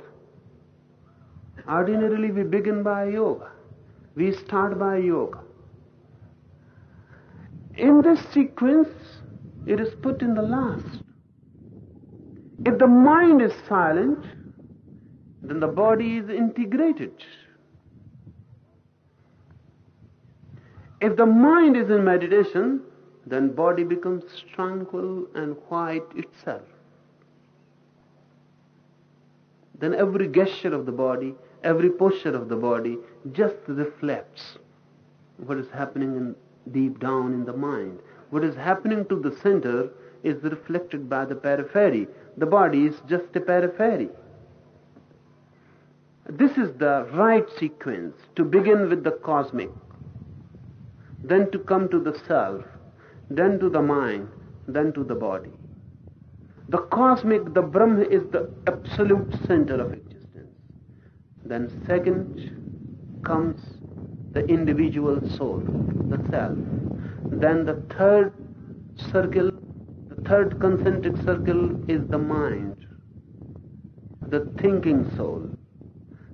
B: Ordinarily we begin by yoga. We start by yoga. In this sequence, it is put in the last. If the mind is silent, then the body is integrated. If the mind is in meditation, then body becomes tranquil and quiet itself. Then every gesture of the body, every posture of the body just reflects what is happening in, deep down in the mind. What is happening to the center is reflected by the periphery. The body is just a periphery. This is the right sequence to begin with the cosmic, then to come to the self, then to the mind, then to the body. The cosmic, the Brahma is the absolute center of existence. Then second comes the individual soul, the self. Then the third circle, the third concentric circle is the mind, the thinking soul.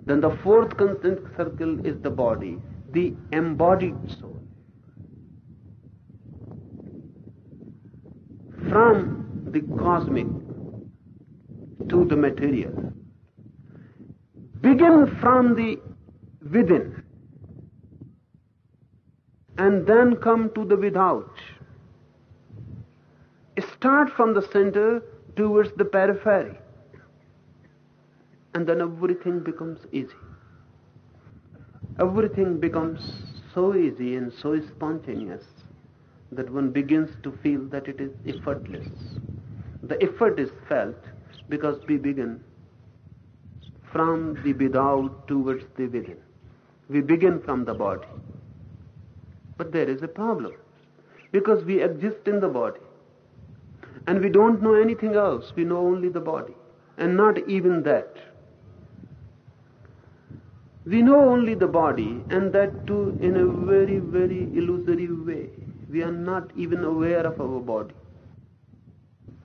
B: Then the fourth concentric circle is the body, the embodied soul. From the cosmic to the material. Begin from the within and then come to the without. Start from the center towards the periphery and then everything becomes easy. Everything becomes so easy and so spontaneous that one begins to feel that it is effortless. The effort is felt because we begin from the without towards the within. We begin from the body. But there is a problem because we exist in the body and we don't know anything else. We know only the body and not even that. We know only the body and that too in a very, very illusory way. We are not even aware of our body.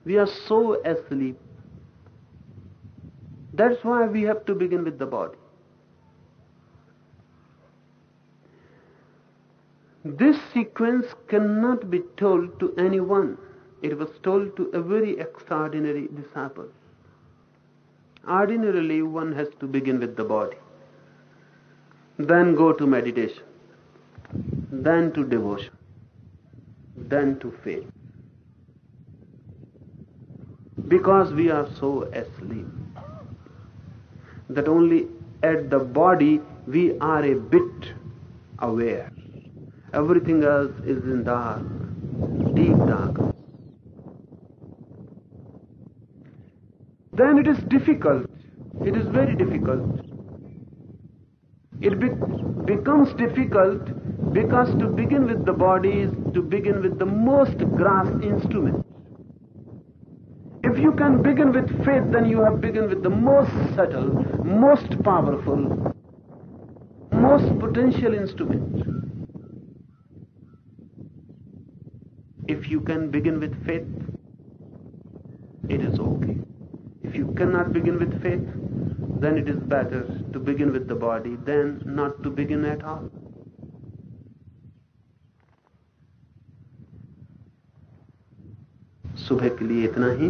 B: We are so asleep. That's why we have to begin with the body. This sequence cannot be told to anyone. It was told to a very extraordinary disciple. Ordinarily, one has to begin with the body, then go to meditation, then to devotion, then to faith. Because we are so asleep that only at the body we are a bit aware. Everything else is in dark, deep darkness. Then it is difficult. It is very difficult. It be- becomes difficult because to begin with the body is to begin with the most gross instrument. If you can begin with faith, then you have begun with the most subtle, most powerful, most potential instrument. If you can begin with faith, it is okay. If you cannot begin with faith, then it is better to begin with the body than not to begin at all. सुबह के लिए इतना ही।